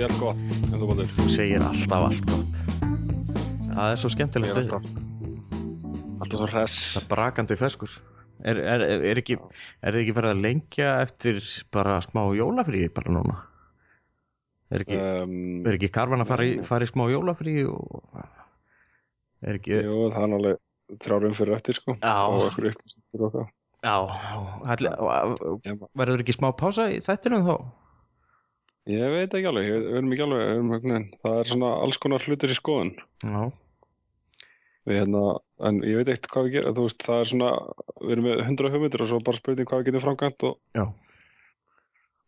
sé allt gott, en þú bátur. Þú segir alltaf allt gott. Það er svo skemmtilegt. er alltaf, alltaf svo hress. Það er brakandi feskur. Er, er, er, ekki, er þið ekki verið að lengja eftir bara smá jólafrí bara núna? Er ekki, Um, er ekki karfan að fara í, fara í smá jólafrí og er ekki, jú, það er alveg þrjárum fyrir eftir, sko. Já. Og ekkur uppsýttur og hvað. já, allir, Ég, verður ekki smá pása í þættinum þá? Ég veit ekki alveg, við erum ekki alveg, erum ekki. Það er svona alls konar hlutir í skoðun. Já, Við hérna, en ég veit ekkert hvað við gerum, þú veist, það er svona, við erum með 100 hugmyndir og svo bara spurning hvað við getum framkvæmt og, já.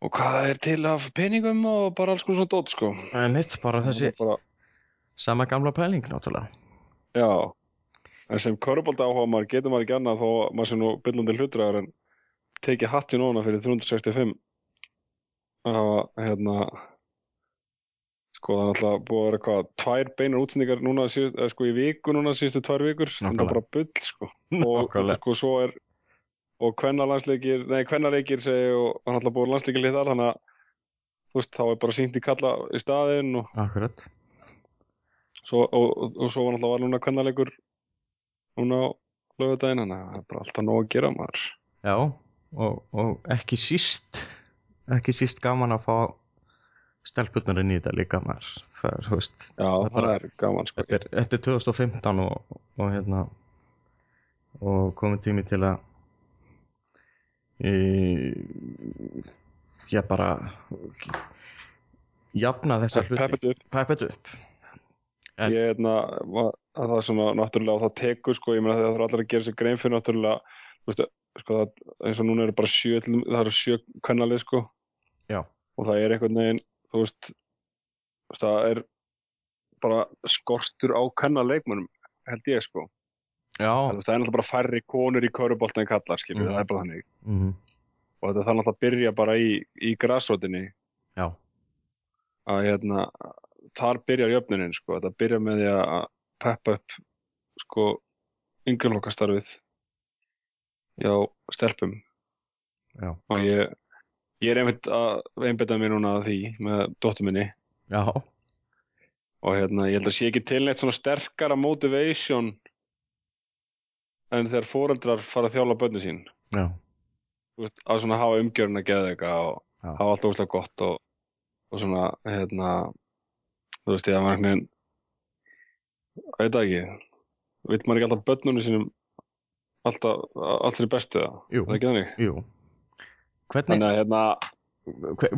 og hvað er til af peningum og bara alls konar svona dót, sko. En hitt, bara þessi Bara, sama gamla pæling náttúrulega. Já, en sem körubólta áhuga maður getur maður ekki annað þó að maður sé nú byllandi hlutræðar en tekið hatti núna fyrir 365 að hafa hérna sko það er alltaf búið að vera hvað tvær beinar útsendingar núna eða, sko í viku núna síðustu tvær vikur er Nákvæmlega. bara bull sko og sko svo er og hvenna landsleikir, nei hvenna leikir segi og hann alltaf búið landsleikir litar þannig að þú veist þá er bara sínt í kalla í staðinn og Akkurat. svo, og, og, og svo var náttúrulega var núna kvennalegur núna á lögudaginn þannig að það er bara alltaf nóg að gera maður Já, og, og ekki síst ekki síst gaman að fá stelpunarinn í þetta líka maður. Það er, þú veist, já, er það, bara- er gaman sko. Þetta er, þetta er 2015 og, og hérna og komið tími til að í, já bara jafna þessa hluti. peppet upp Peppet upp. En- ég hérna var- að það er svona náttúrulega það tekur sko ég meina það þarf allir að gera sér grein fyrir náttúrulega þú veist, sko það eins og núna eru bara sjö það eru sjö kvennalið sko Já. og það er einhvern veginn þú veist það er bara skortur á kvennaleikmunum held ég sko Já, Það það er náttúrulega bara færri konur í körubolta en kallar, skilur, Mhm. það er bara þannig. mm Og þetta þarf náttúrulega að byrja bara í, í grassrótinni, já, að hérna, þar byrjar jöfnunin, sko. Þetta byrjar með því að peppa upp, sko, yngjörlokastarfið hjá stelpum. já, Og ég, ég er einmitt að einbetta mér núna að því með dóttur minni. já Og hérna, ég held að sé ekki til neitt svona sterkara motivation en þegar foreldrar fara að þjála bönni sín. já, þú veist, að svona hafa umgjörn að geða eitthvað og Já. hafa allt óslega gott og, og svona, hérna þú veist, ég að maður einhvern veginn veit það ekki veit maður ekki alltaf börnunum sínum alltaf, allt fyrir bestu það jú, það er ekki þannig jú Hvernig, þannig að hérna,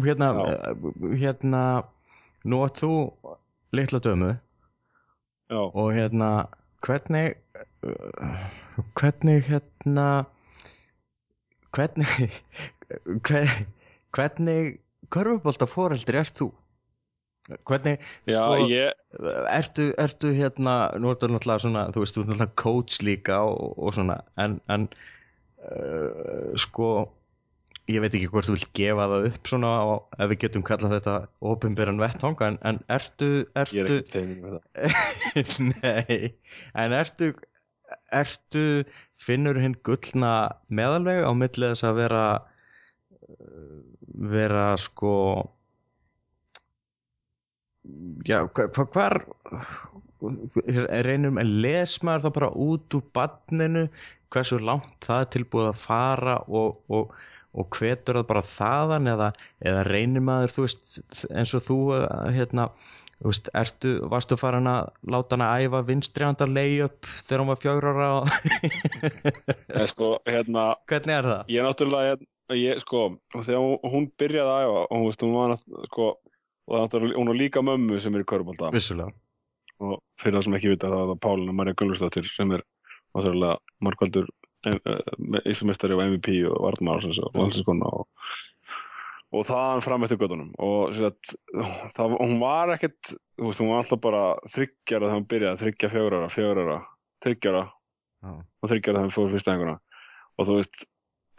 hérna, uh, hérna nú átt þú litla dömu. Já, og hérna hvernig uh, hvernig hérna hvernig hver, hvernig körfubólta foreldri ert þú? Hvernig já, Sko- ég ertu, ertu hérna nú ertu náttúrulega svona, þú veist, þú ert náttúrulega coach líka og, og svona en, en uh, sko ég veit ekki hvort þú vilt gefa það upp svona og ef við getum kallað þetta opinberan vettvang en, en ertu, ég er ertu ekki tegning með það. Nei, en ertu ertu finnur hinn gullna meðalveg á milli þess að vera vera sko já, hva- hva- hvar reynum að les maður það bara út úr badninu hversu langt það er tilbúið að fara og, og, og hvetur það bara þaðan eða, eða reynir maður þú veist eins og þú uh, hérna Þú veist, ertu, varstu farin að láta hana æfa vinstri handa layup þegar hún var fjögur ára og en sko, hérna, hvernig er það? ég náttúrulega hérna, ég, sko, þegar hún, hún byrjaði að æfa og hún veist, hún var náttúrulega, sko og það er náttúrulega, hún er líka mömmu sem er í körbólta Vissulega. og fyrir það sem ekki vita þá er það Pálina Marja Gullustóttir sem er náttúrulega markvaldur Íslamistari og MVP og Vardmar og landsinskona og, og það fram eftir göttunum og sagt, það, hún var ekkert þú veist, hún var alltaf bara þryggjara þegar hún byrjaði, þryggja fjórara, fjórara þryggjara Já. og þryggjara þegar hún fór fyrsta enguna og þú veist,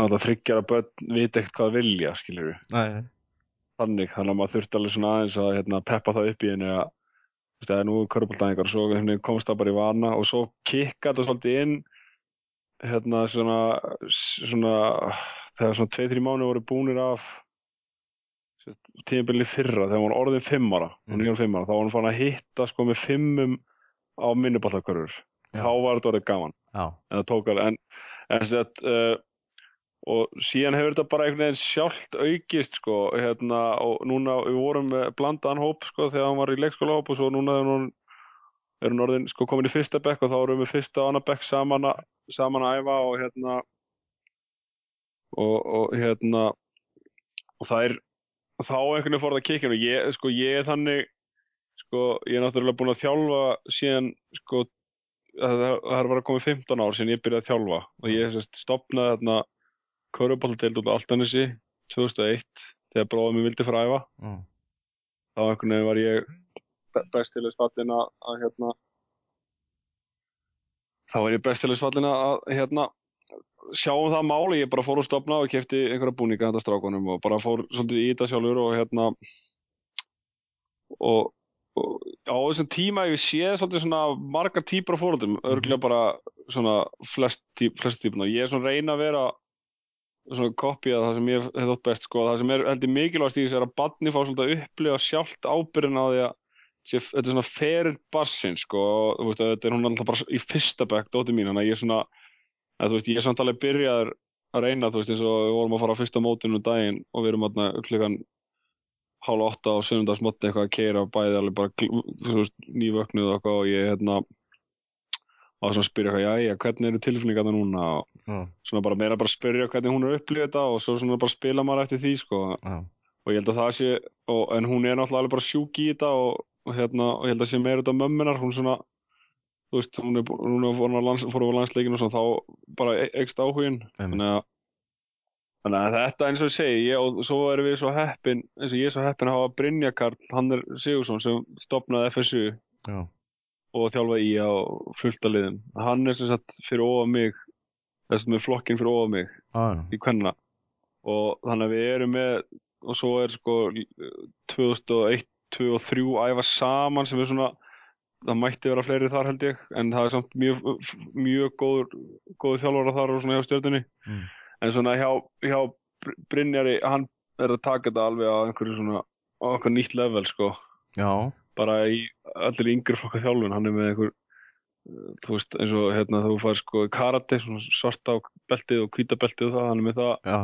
alltaf þryggjara börn vita ekkert hvað vilja, skilur við Nei, þannig, þannig að maður þurfti alveg svona aðeins að hérna, peppa það upp í henni að það er nú körbóltæðingar og svo hérna, komst það bara í vana og svo kikka þetta svolítið inn hérna svona, svona þegar svona 2-3 mánu voru búnir af tímabilið fyrra þegar hún orðin fimm ára Mm. ára, þá var hún fann að hitta sko með fimmum á minnuballakörfur Já. þá var þetta orðið gaman já, en það tók alveg en, en sett, uh, og síðan hefur þetta bara einhvern veginn sjálft aukist sko, hérna, og núna við vorum með blandaðan hóp sko, þegar hann var í leikskóla hóp og svo núna er hún, er hún orðin sko, komin í fyrsta bekk og þá erum við fyrsta og annar bekk saman, að- saman að æfa og hérna og, og hérna og það er þá einhvern veginn fór það að kikka og ég, sko, ég er þannig sko, ég er náttúrulega búinn að þjálfa síðan sko, það, það er bara komið 15 ár síðan ég byrjaði að þjálfa og ég stopnaði þarna Köruboltadeild út á Altanesi 2001 þegar bróðum mér vildi fara að æfa. Mm, þá einhvern veginn var ég best til þess fallin að, að hérna þá var ég best til þess fallin að hérna sjáum það máli, ég bara fór að stopna og kefti einhverja búninga þetta strákunum og bara fór svolítið í þetta sjálfur og hérna og, og á þessum tíma ég séð svolítið svona margar típar fóröldum, örgulega bara svona flest, típ, flest típuna ég er svona að reyna að vera svona kopja það sem ég hef þótt best sko, það sem er heldur mikilvægast í þessu er að badni fá svolítið að upplifa sjálft ábyrðin á því að sé, þetta er svona ferill barsinn sko, og þú veist að þetta er hún alltaf bara í fyrsta bekk, dóttir mín, þannig að ég er svona að þú veist, ég er samt alveg byrjaður að reyna, þú veist, eins og við vorum að fara á fyrsta mótinu um daginn og við erum aðna klukkan hálfa átta á sunnundagsmotni eitthvað að keira bæði alveg bara nývöknuð og og ég hérna og svona spyrja eitthvað, jæja, hvernig eru tilfinningarna núna? Og já, svona bara meira bara spyrja hvernig hún er upplifið þetta og svo svona bara spila maður eftir því sko. Já, og ég held að það sé og, en hún er náttúrulega alveg bara sjúk í þetta og, og hérna og ég held að sé meira þetta mömmunar hún svona þú veist hún er, hún er fór á lands, landsleikinu og svona þá bara e- eykst áhugin þannig að þannig að þetta eins og ég segi ég, og svo erum við svo heppin eins og ég er svo heppin að hafa Brynja Karl hann er Sigursson sem stopnaði FSU já, og þjálfa í á fullta liðum. Hann er sem sagt fyrir ofa mig þess með flokkinn fyrir ofa mig já, í kvenna. Og þannig að við erum með og svo er sko 2001, 2002 og 2003 æfa saman sem er svona það mætti vera fleiri þar held ég en það er samt mjög, mjög góður góður þjálfara þar og svona hjá stjórnunni mm, en svona hjá, hjá Br- Brynjari, hann er að taka þetta alveg á einhverju svona á einhver nýtt level sko. Já, bara í allir yngri flokka þjálfun hann er með einhver þú veist eins og hérna þú fær sko karate svona svarta beltið og hvíta beltið og það hann er með það. Já,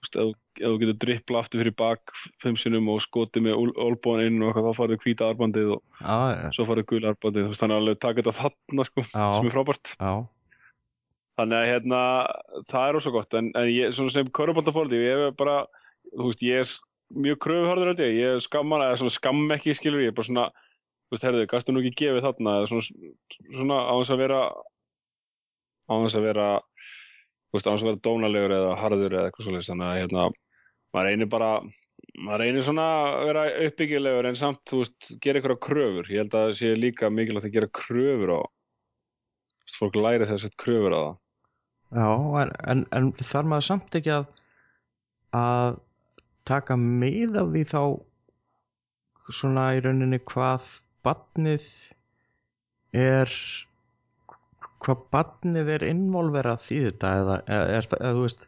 ef, þú- getur drippla aftur fyrir bak fimm sinnum og skotið með olbúan inn og eitthvað þá farið hvíta arbandið og já, já, svo farið gula arbandið þannig að alveg taka þetta þarna sko Já. sem er frábært. Já, þannig að hérna það er ósvo gott en, en ég, svona sem köruboltafóldi ég er bara þú veist ég er mjög kröfuharður held ég. Ég skamman eða skamm ekki skilur ég er bara svona þú veist herðu gastu nú ekki gefið þarna eða svona, svona á þess að vera á þess að vera veist á þess að vera dónalegur eða harður eða eitthvað svoleiðis þannig að hérna maður reynir bara maður reynir svona að vera uppbyggilegur en samt þú veist gera einhverja kröfur. Ég held að það sé líka mikilvægt að gera kröfur á þú veist, fólk læri þess að kröfur á það. Já en, en, en þarf maður samt ekki að að taka mið af því þá svona í rauninni hvað badnið er hvað badnið er involverað í þetta eða er það, eða þú veist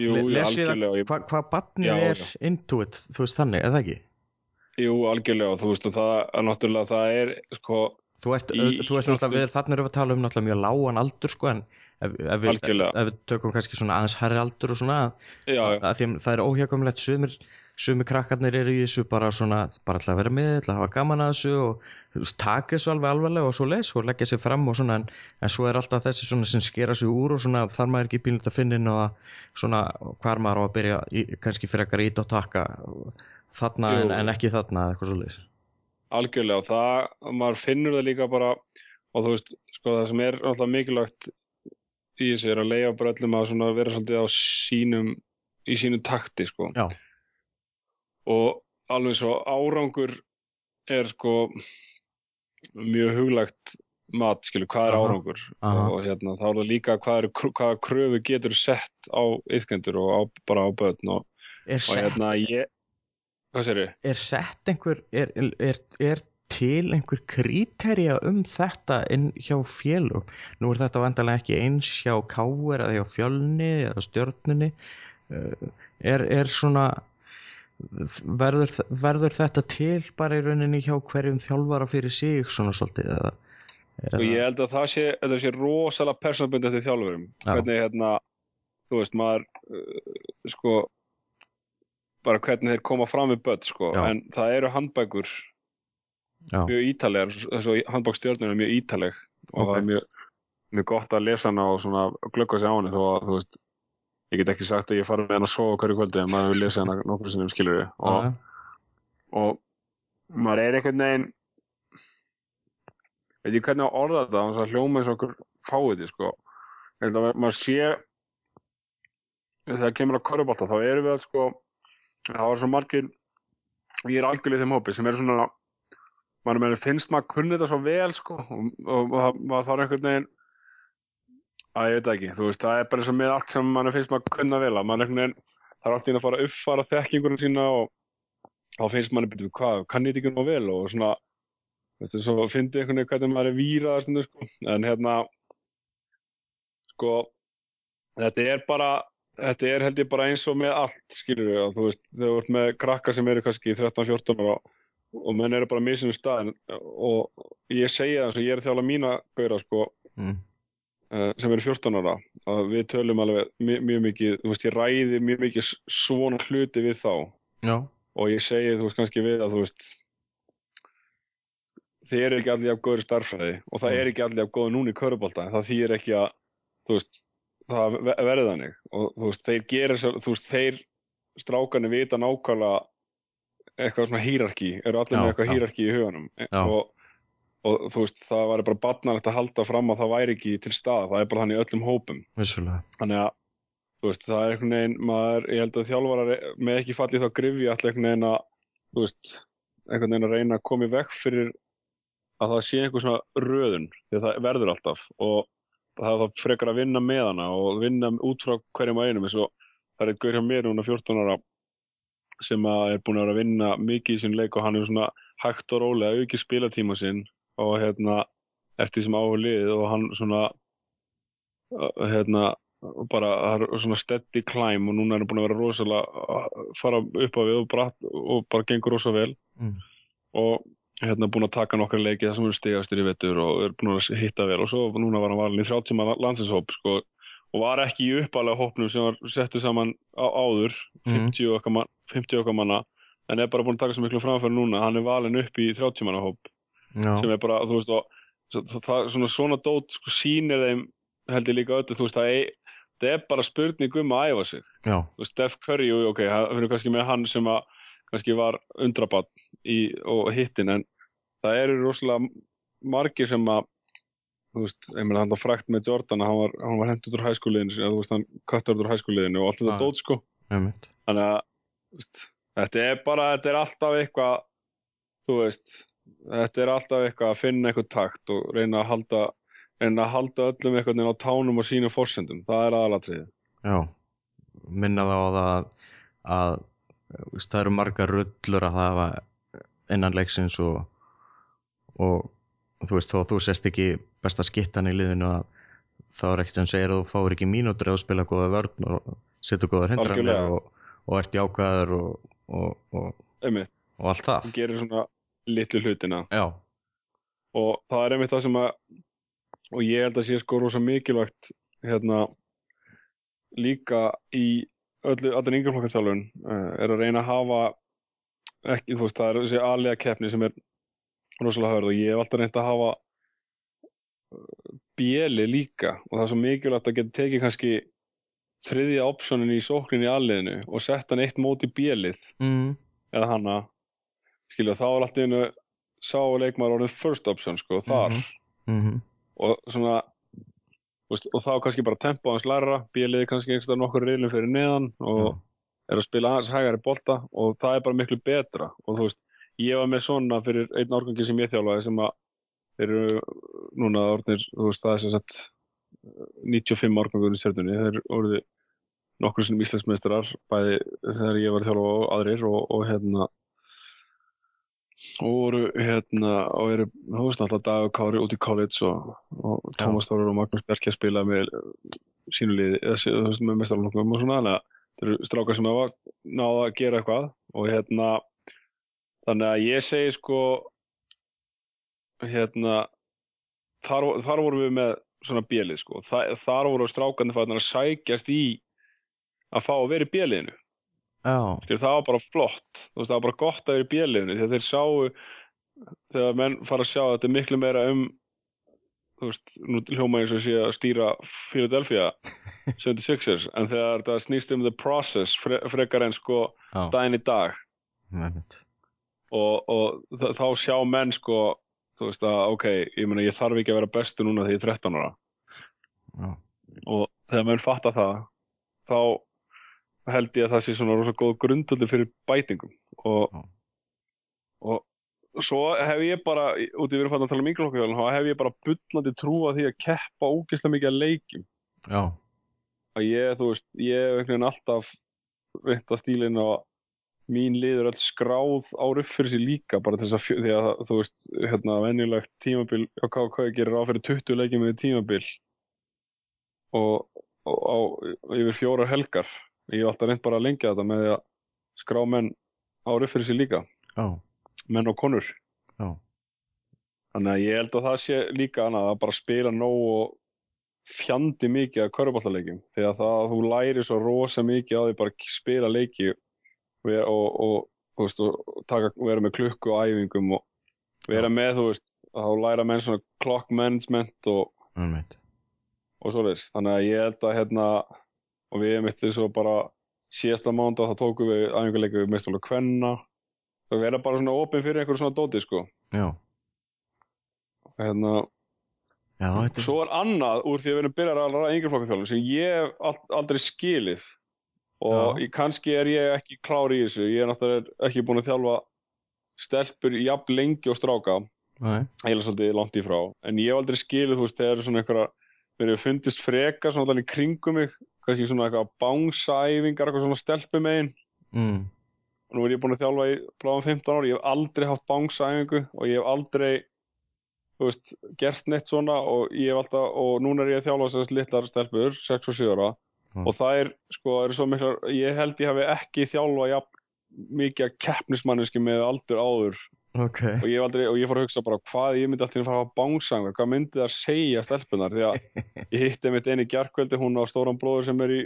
Jú, algjörlega hvað, badnið Já, er into it, þú veist þannig, eða ekki? Jú, algjörlega, þú veist og það er náttúrulega, það er sko, Þú ert, Í þú veist náttúrulega, við þannig erum við að tala um náttúrulega mjög lágan aldur sko en ef, ef, við, ef, við tökum kannski svona aðeins herri aldur og svona já, já, að því að það er óhjákvæmlegt sumir, sumir krakkarnir eru í þessu bara svona bara til að vera með, til að hafa gaman að þessu og veist, taka þessu alveg alvarlega og svo leis og leggja sér fram og svona en, en svo er alltaf þessi svona sem skera sig úr og svona þar maður ekki pínlegt að finna inn og svona hvar maður á að byrja í, kannski fyrir að ít og taka þarna en, en ekki þarna eitthvað svo leis algjörlega og það, maður finnur það líka bara og þú veist, sko það sem er náttúrulega mikilvægt í þessu er að leiða bara öllum að svona vera svolítið á sínum í sínum takti, sko. Já, og alveg svo árangur er sko mjög huglægt mat, skilur, hvað er Aha, árangur? Aha. og hérna, þá er það líka hvað er, hvaða kröfu getur sett á yðkendur og á, bara á börn og, og hérna ég hvað sér er sett einhver er, er, er til einhver kríterja um þetta inn hjá félug nú er þetta vandalega ekki eins hjá káir eða hjá fjölni eða stjörnunni. Eh, er, er svona verður, verður þetta til bara í rauninni hjá hverjum þjálfara fyrir sig svona svolítið eða, Sko ég held að það sé, þetta sé rosalega persónabundið eftir þjálfurum. Já. Hvernig hérna, þú veist, maður, uh, sko, bara hvernig þeir koma fram við börn, sko. Já. En það eru handbækur já, mjög ítalega, þessu handbækstjörnum er mjög ítaleg og Ok. það er mjög, mjög gott að lesa hana og svona glöggva sig á henni þó að, þú veist, ég get ekki sagt að ég fari með hana að sofa hverju kvöldi en maður hefur lesið hana nokkur sinnum skilur og, og maður er einhvern veginn veit ég hvernig að orða þetta þannig að hljóma eins og okkur fáið því sko. Ég held að maður sé þegar kemur að körubálta þá erum við að sko það var svo margir ég er algjörlega í þeim hópi sem eru svona maður finnst maður kunni þetta svo vel sko. Og, og, og maður þarf einhvern veginn að ég veit ekki, þú veist, það er bara eins og með allt sem mann finnst maður kunna vel að það er alltaf að fara að uppfara þekkingunum sína og þá finnst manni byrju hvað, kann ég þetta ekki nú vel og svona þú veist, svo fyndi einhvern veginn hvernig maður er výraðar stundu sko, en hérna sko þetta er bara þetta er held ég bara eins og með allt skilur við, að þú veist, þegar þú ert með krakka sem eru kannski 13-14 ára og menn eru bara að misinu staðin og ég segja það eins og ég er að þjála mína gauðra sko. Mm, sem eru 14 ára að við tölum alveg mjög, mjög mikið, þú veist, ég ræði mjög mikið svona hluti við þá. Já, og ég segi, þú veist, kannski við að þú veist þið eru ekki allir af góður í starffræði og það Mm. er ekki allir af góður núna í körubólta það þýðir ekki að, þú veist það ve- verði þannig. Og þú veist, þeir gera sér, þú veist, þeir strákarnir vita nákvæmlega eitthvað svona hýrarki, eru allir Já, með eitthvað hýrarki í huganum. Já. og, og þú veist, það væri bara barnalegt að halda fram að það væri ekki til stað, það er bara þannig í öllum hópum. Vissulega. Þannig að þú veist, það er einhvern veginn maður, ég held að þjálfarar með ekki fallið þá grifji alltaf einhvern veginn að þú veist, einhvern veginn að reyna að koma í vekk fyrir að það sé einhver svona röðun því að það verður alltaf. Og það er þá frekar að vinna með hana og vinna út frá hverjum að einum. Eins og það er eitt gaur hjá mér núna 14 ára sem að er búin að vera að vinna mikið í sín leik og hann er svona hægt og rólega auki spilatíma sinn og hérna eftir sem áhuga liðið og hann svona hérna bara er svona steady climb og núna er hann búin að vera rosalega fara upp á við og, bratt, og bara gengur rosa vel Mm. og hérna búin að taka nokkra leiki það sem eru stigastir í vettur og er búin að hitta vel og svo núna var hann valin í 30 manna landsinshóp sko, og var ekki í uppalega hópnum sem var settu saman á, áður Mhm. 50 okkar, man, 50 okkar manna en er bara búin að taka svo miklu framfæri núna hann er valin upp í 30 manna hóp já, sem er bara, þú veist, og, það, svona, svona dót sko, sýnir þeim held ég líka öllu, þú veist, það er, það er bara spurning um að æfa sig. Já, þú veist, Steph Curry, jú, ok, það fyrir kannski með hann sem að kannski var undrabatt í, og hittin, en það eru rosalega margir sem að þú veist, meina hann var frækt með Jordan hann var, hann var hendur úr hæskóliðinu þú veist, hann kattar úr hæskóliðinu og allt þetta dót sko, einmitt. Þannig að þú veist, þetta er bara, þetta er alltaf eitthvað þú veist, þetta er alltaf eitthvað að finna eitthvað takt og reyna að halda reyna að halda öllum einhvern veginn á tánum og sínum forsendum, það er aðalatriðið. Já, minna þá að, að veist, það eru margar rullur að hafa innan leiksins og, og, þú veist, þó að þú sért ekki besta skittan í liðinu að þá er ekkert sem segir að þú fáir ekki mínútur þú spila góða vörn og setur góðar hindranir og, og ert jákvæður og, og, og allt það. Þú gerir svona litlu hlutina. Já, og það er einmitt það sem að og ég held að sé sko rosa mikilvægt hérna líka í öllu, allir yngreflokkastálun uh, er að reyna að hafa ekki, þú veist, það er þessi aðlega keppni sem er rosalega hörð og ég hef alltaf reynt að hafa bjeli líka. Og það er svo mikilvægt að geta tekið kannski þriðja optionin í sóknin í aðliðinu og sett hann eitt mót í bjelið mm, eða hanna skilja þá er alltaf einu sá leikmaður orðin first option sko þar. Mm og svona veist, og þá kannski bara tempo hans læra bíliði kannski einhverstað nokkur reilum fyrir neðan og er að spila aðeins hægari bolta og það er bara miklu betra. Og þú veist, ég var með svona fyrir einn árgangi sem ég þjálfaði sem að eru núna orðnir, þú veist, það er sem sagt 95 árgangur í stjörnunni. Þeir orði nokkur sem íslensmestrar bæði þegar ég var þjálfa og aðrir og, og hérna og voru hérna og eru, þú veist alltaf Dag og Kári út í college og, og Tómas Þórir og Magnús Berki að spila með sínu liði, eða sé- þú veist með mestaralokkum og svona, þannig að þeir eru strákar sem hafa náða að gera eitthvað og hérna þannig að ég segi sko hérna þar, þar vorum við með svona bjelið sko. Þa, þar voru strákandi fannir að sækjast í að fá að vera í bjeliðinu já, Skilur, það var bara flott. Veist, það var bara gott að vera í bjeliðinu þegar þeir sáu þegar menn fara að sjá að þetta er miklu meira um þú veist, nú hljóma eins og sé að stýra Philadelphia 76ers en þegar þetta snýst um the process fre frekar en sko já, daginn í dag. Og, og þá sjá menn sko þú veist að ok, ég meina ég þarf ekki að vera bestu núna þegar ég er 13 ára. Já, og þegar menn fatta það þá held ég að það sé svona rosa góð grundvöldi fyrir bætingum. Og, Já. og svo hef ég bara út í verið fann að tala um ynglokkuðjálun þá hef ég bara bullandi trú að því að keppa ógeðslega mikið að leikjum. Já, að ég, þú veist, ég hef einhvern veginn alltaf reynt að stílinn og mín liður öll skráð á ruff fyrir sig líka bara til þess að, því að þú veist, hérna venjulegt tímabil, hvað, hvað gerir á fyrir 20 leikjum með tímabil og, og á yfir fjórar helgar ég hef alltaf reynt bara að lengja þetta með því að skrá menn á sig líka. Já, menn og konur. Já, þannig að ég held að það sé líka annað að bara spila nóg og fjandi mikið að körfballaleikjum því að það að þú læri svo rosa mikið á því bara að spila leiki og, og, og, veist, og taka, vera með klukku og æfingum og vera Já. með þú veist að þá læra menn svona clock management og, einmitt. og svoleiðis. Þannig að ég held að hérna og við erum eftir svo bara síðasta mánda þá tókum við æfingarleikir við mestalveg kvenna. Það vera bara svona opinn fyrir einhverju svona dóti sko. Já, hérna já, þetta er Svo er annað úr því að við erum byrjar að ræða yngreflokkaþjálfun sem ég hef ald- aldrei skilið. Og ég, kannski er ég ekki klár í þessu. Ég er náttúrulega ekki búin að þjálfa stelpur jafn lengi og stráka. Heila svolítið langt í frá. En ég hef aldrei skilið, þú veist, þegar er svona einhverja mér hefur fundist frekar svona allan í kringum mig kannski svona eitthvað bánsæfingar eitthvað svona stelpum megin. Mm, og nú er ég búin að þjálfa í bláðum 15 ári, ég hef aldrei haft bánsæfingu og ég hef aldrei veist, gert neitt svona og ég hef alltaf, og núna er ég að þjálfa þessast litlar stelpur, 6 og 7 ára. Mm. og það er, sko, er svo miklar ég held ég hafi ekki þjálfa jafn mikið keppnismanniski með aldur áður ok, og ég, aldrei, og ég fór að hugsa bara hvað ég myndi alltaf að fara að bánsæfingar, hvað myndi það segja stelpunar, því að ég hitti einmitt einu gjarkveldi, hún á stóran bróður sem er í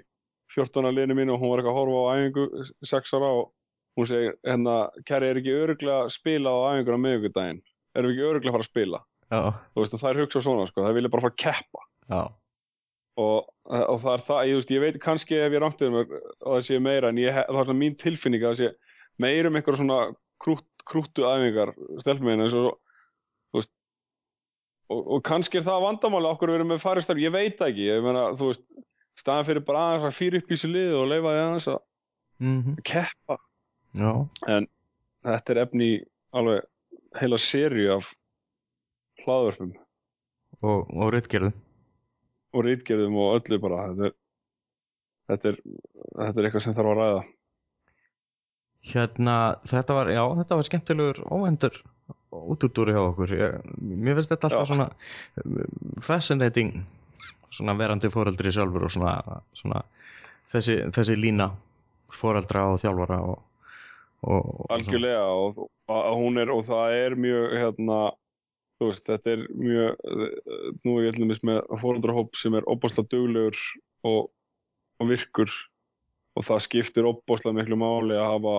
14. liðinu mínu og hún var eitthvað að horfa á æfingu 6 ára og hún segi, hérna, kæri, er ekki öruglega að spila á æfingur á miðvikudaginn? Erum við ekki öruglega að fara að spila? Þú veist, það er hugsa svona, sko, það vilja bara fara að keppa já, og, og það er það, ég, veist, ég veit kannski ef ég rántið um að það sé meira en ég, það er svona mín tilfinning að það sé meira um einhverja svona krút, krúttu æfingar stelpum eins og veist og, og kannski er það vandamáli okkur við erum með faristar, ég veit ekki ég meina, þú veist, staðan fyrir bara aðeins að fyrir upp í sér liði og leifa því aðeins að mhm, keppa. Já, þetta er efni alveg heila sériu af hlaðvörpum. Og, og rytgerðu. og rítgerðum og öllu bara þetta er, þetta er, þetta er eitthvað sem þarf að ræða Hérna, þetta var, já, þetta var skemmtilegur óvendur útúrdúri hjá okkur. Ég, mér finnst þetta alltaf Já. svona um, fascinating, svona verandi fóreldri sjálfur og svona, svona þessi, þessi lína fóreldra og þjálfara og, og, og algjörlega og, er og það er mjög hérna þú veist þetta er mjög eh, nú er ég ætlum með fóreldrahóp sem er opbáslega duglegur og, og virkur og það skiptir opbáslega miklu máli að hafa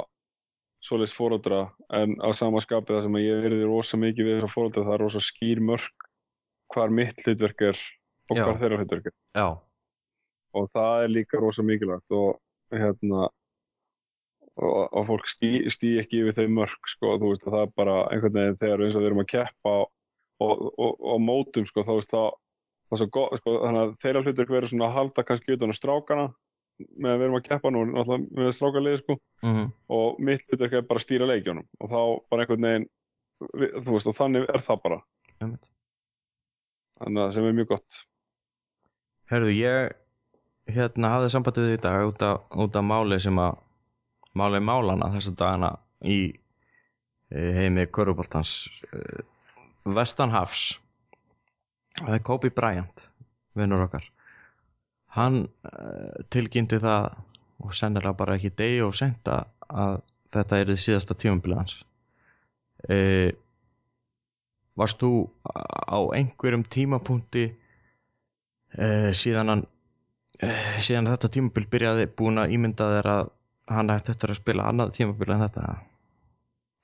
svoleiðis fóreldra en á sama skapi það sem ég verði rosa mikið við þessar fóreldra það er rosa skýr mörg hvar mitt hlutverk er og Já. hvar þeirra hlutverk er Já, og það er líka rosa mikilvægt og hérna og, og fólk stí, stí ekki yfir þau mörg sko, þú veist, það er bara einhvern veginn þegar eins og við erum að keppa og, og, og, mótum, sko, þá veist það það er svo gott, sko, þannig að þeirra hlutur verður svona að halda kannski utan á strákana með að við erum að keppa nú, náttúrulega með strákalið, sko, mhm, og mitt hlutur er bara að stýra leikjónum og þá bara einhvern veginn þú veist, og þannig er það bara. Einmitt. þannig að sem er mjög gott. Herðu, ég hérna hafði sambandið við í dag út af, út af máli sem að máli málana þessa dagana í eh, heimi Köruboltans Vestanhafs það er Kobe Bryant vinnur okkar hann uh, tilkynnti það og sennilega bara ekki degi og sent að, þetta er þið síðasta tímabilið hans. Uh, varst þú á einhverjum tímapunkti uh, síðan hann uh, síðan þetta tímabil byrjaði búin að ímynda þér að hann ætti eftir að spila annað tímabil en þetta?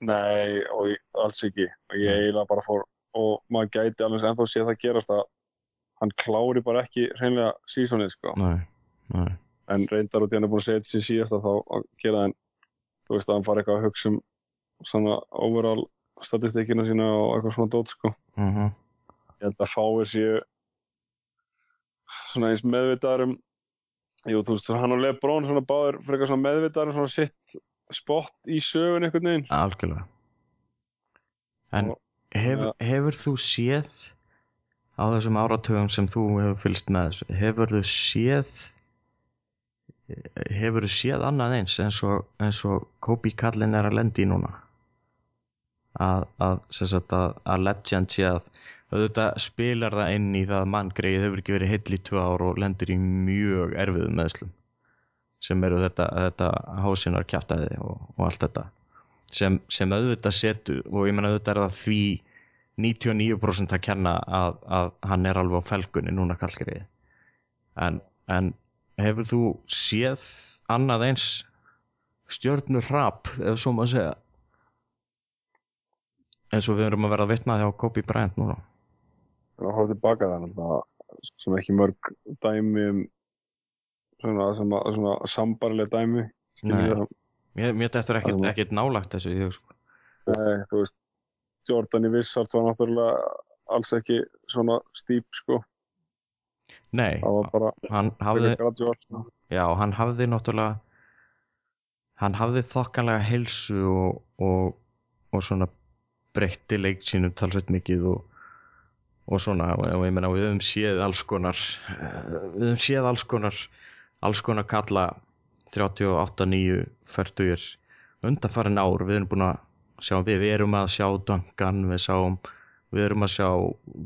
Nei, og ég, alls ekki. Og ég eiginlega bara fór og maður gæti alveg ennþá sé það gerast að hann klári bara ekki hreinlega sísonið sko. Nei, nei, en reyndar út í hann er búin að segja þetta sér síðast að þá að gera hann þú veist að hann fari eitthvað að hugsa um svona overall statistikina sína og eitthvað svona dót sko. Uh ég held að fáir séu svona eins meðvitaðar um jú þú veist hann og Lebrón svona báður frekar svona meðvitaðar um svona sitt spott í sögun einhvern veginn. Algjörlega. En Og- hefur, hefur þú séð á þessum áratugum sem þú hefur fylgst með þessu hefur þú séð hefur þú séð annað eins eins og, og Kobe Kallin er að lendi núna? Að, að, sagt, að, að legend sé að auðvitað spilar það inn í það að manngreið hefur ekki verið heill í tvö ár og lendir í mjög erfiðum meðslum sem eru þetta, þetta hásinar kjátaði og, og allt þetta sem, sem auðvitað setur og ég menna auðvitað er það því 99% að kenna að, að hann er alveg á felgunni núna kallgriði en, en hefur þú séð annað eins stjörnur rap ef svo maður segja eins og við erum að vera að vitna hjá Kobe Bryant núna og að horfa tilbaka það sem ekki mörg dæmi um svona, svona, svona sambarlega dæmi Nei. það mér, mér er Það sem- ekkit nálagt þessu sko. Nei, þú veist, Jordan í Wizards var náttúrulega alls ekki svona stíp, sko. nei, bara hann hafði já, hann hafði náttúrulega hann hafði þokkanlega heilsu og, og, og svona breytti leik sínum talsveit mikið og, og svona og, ég meina við höfum séð alls konar eh, við höfum séð alls konar alls konar kalla 38, 9, 40 undanfarin ár við erum búin að sjá við, við erum að sjá Duncan, við sáum við erum að sjá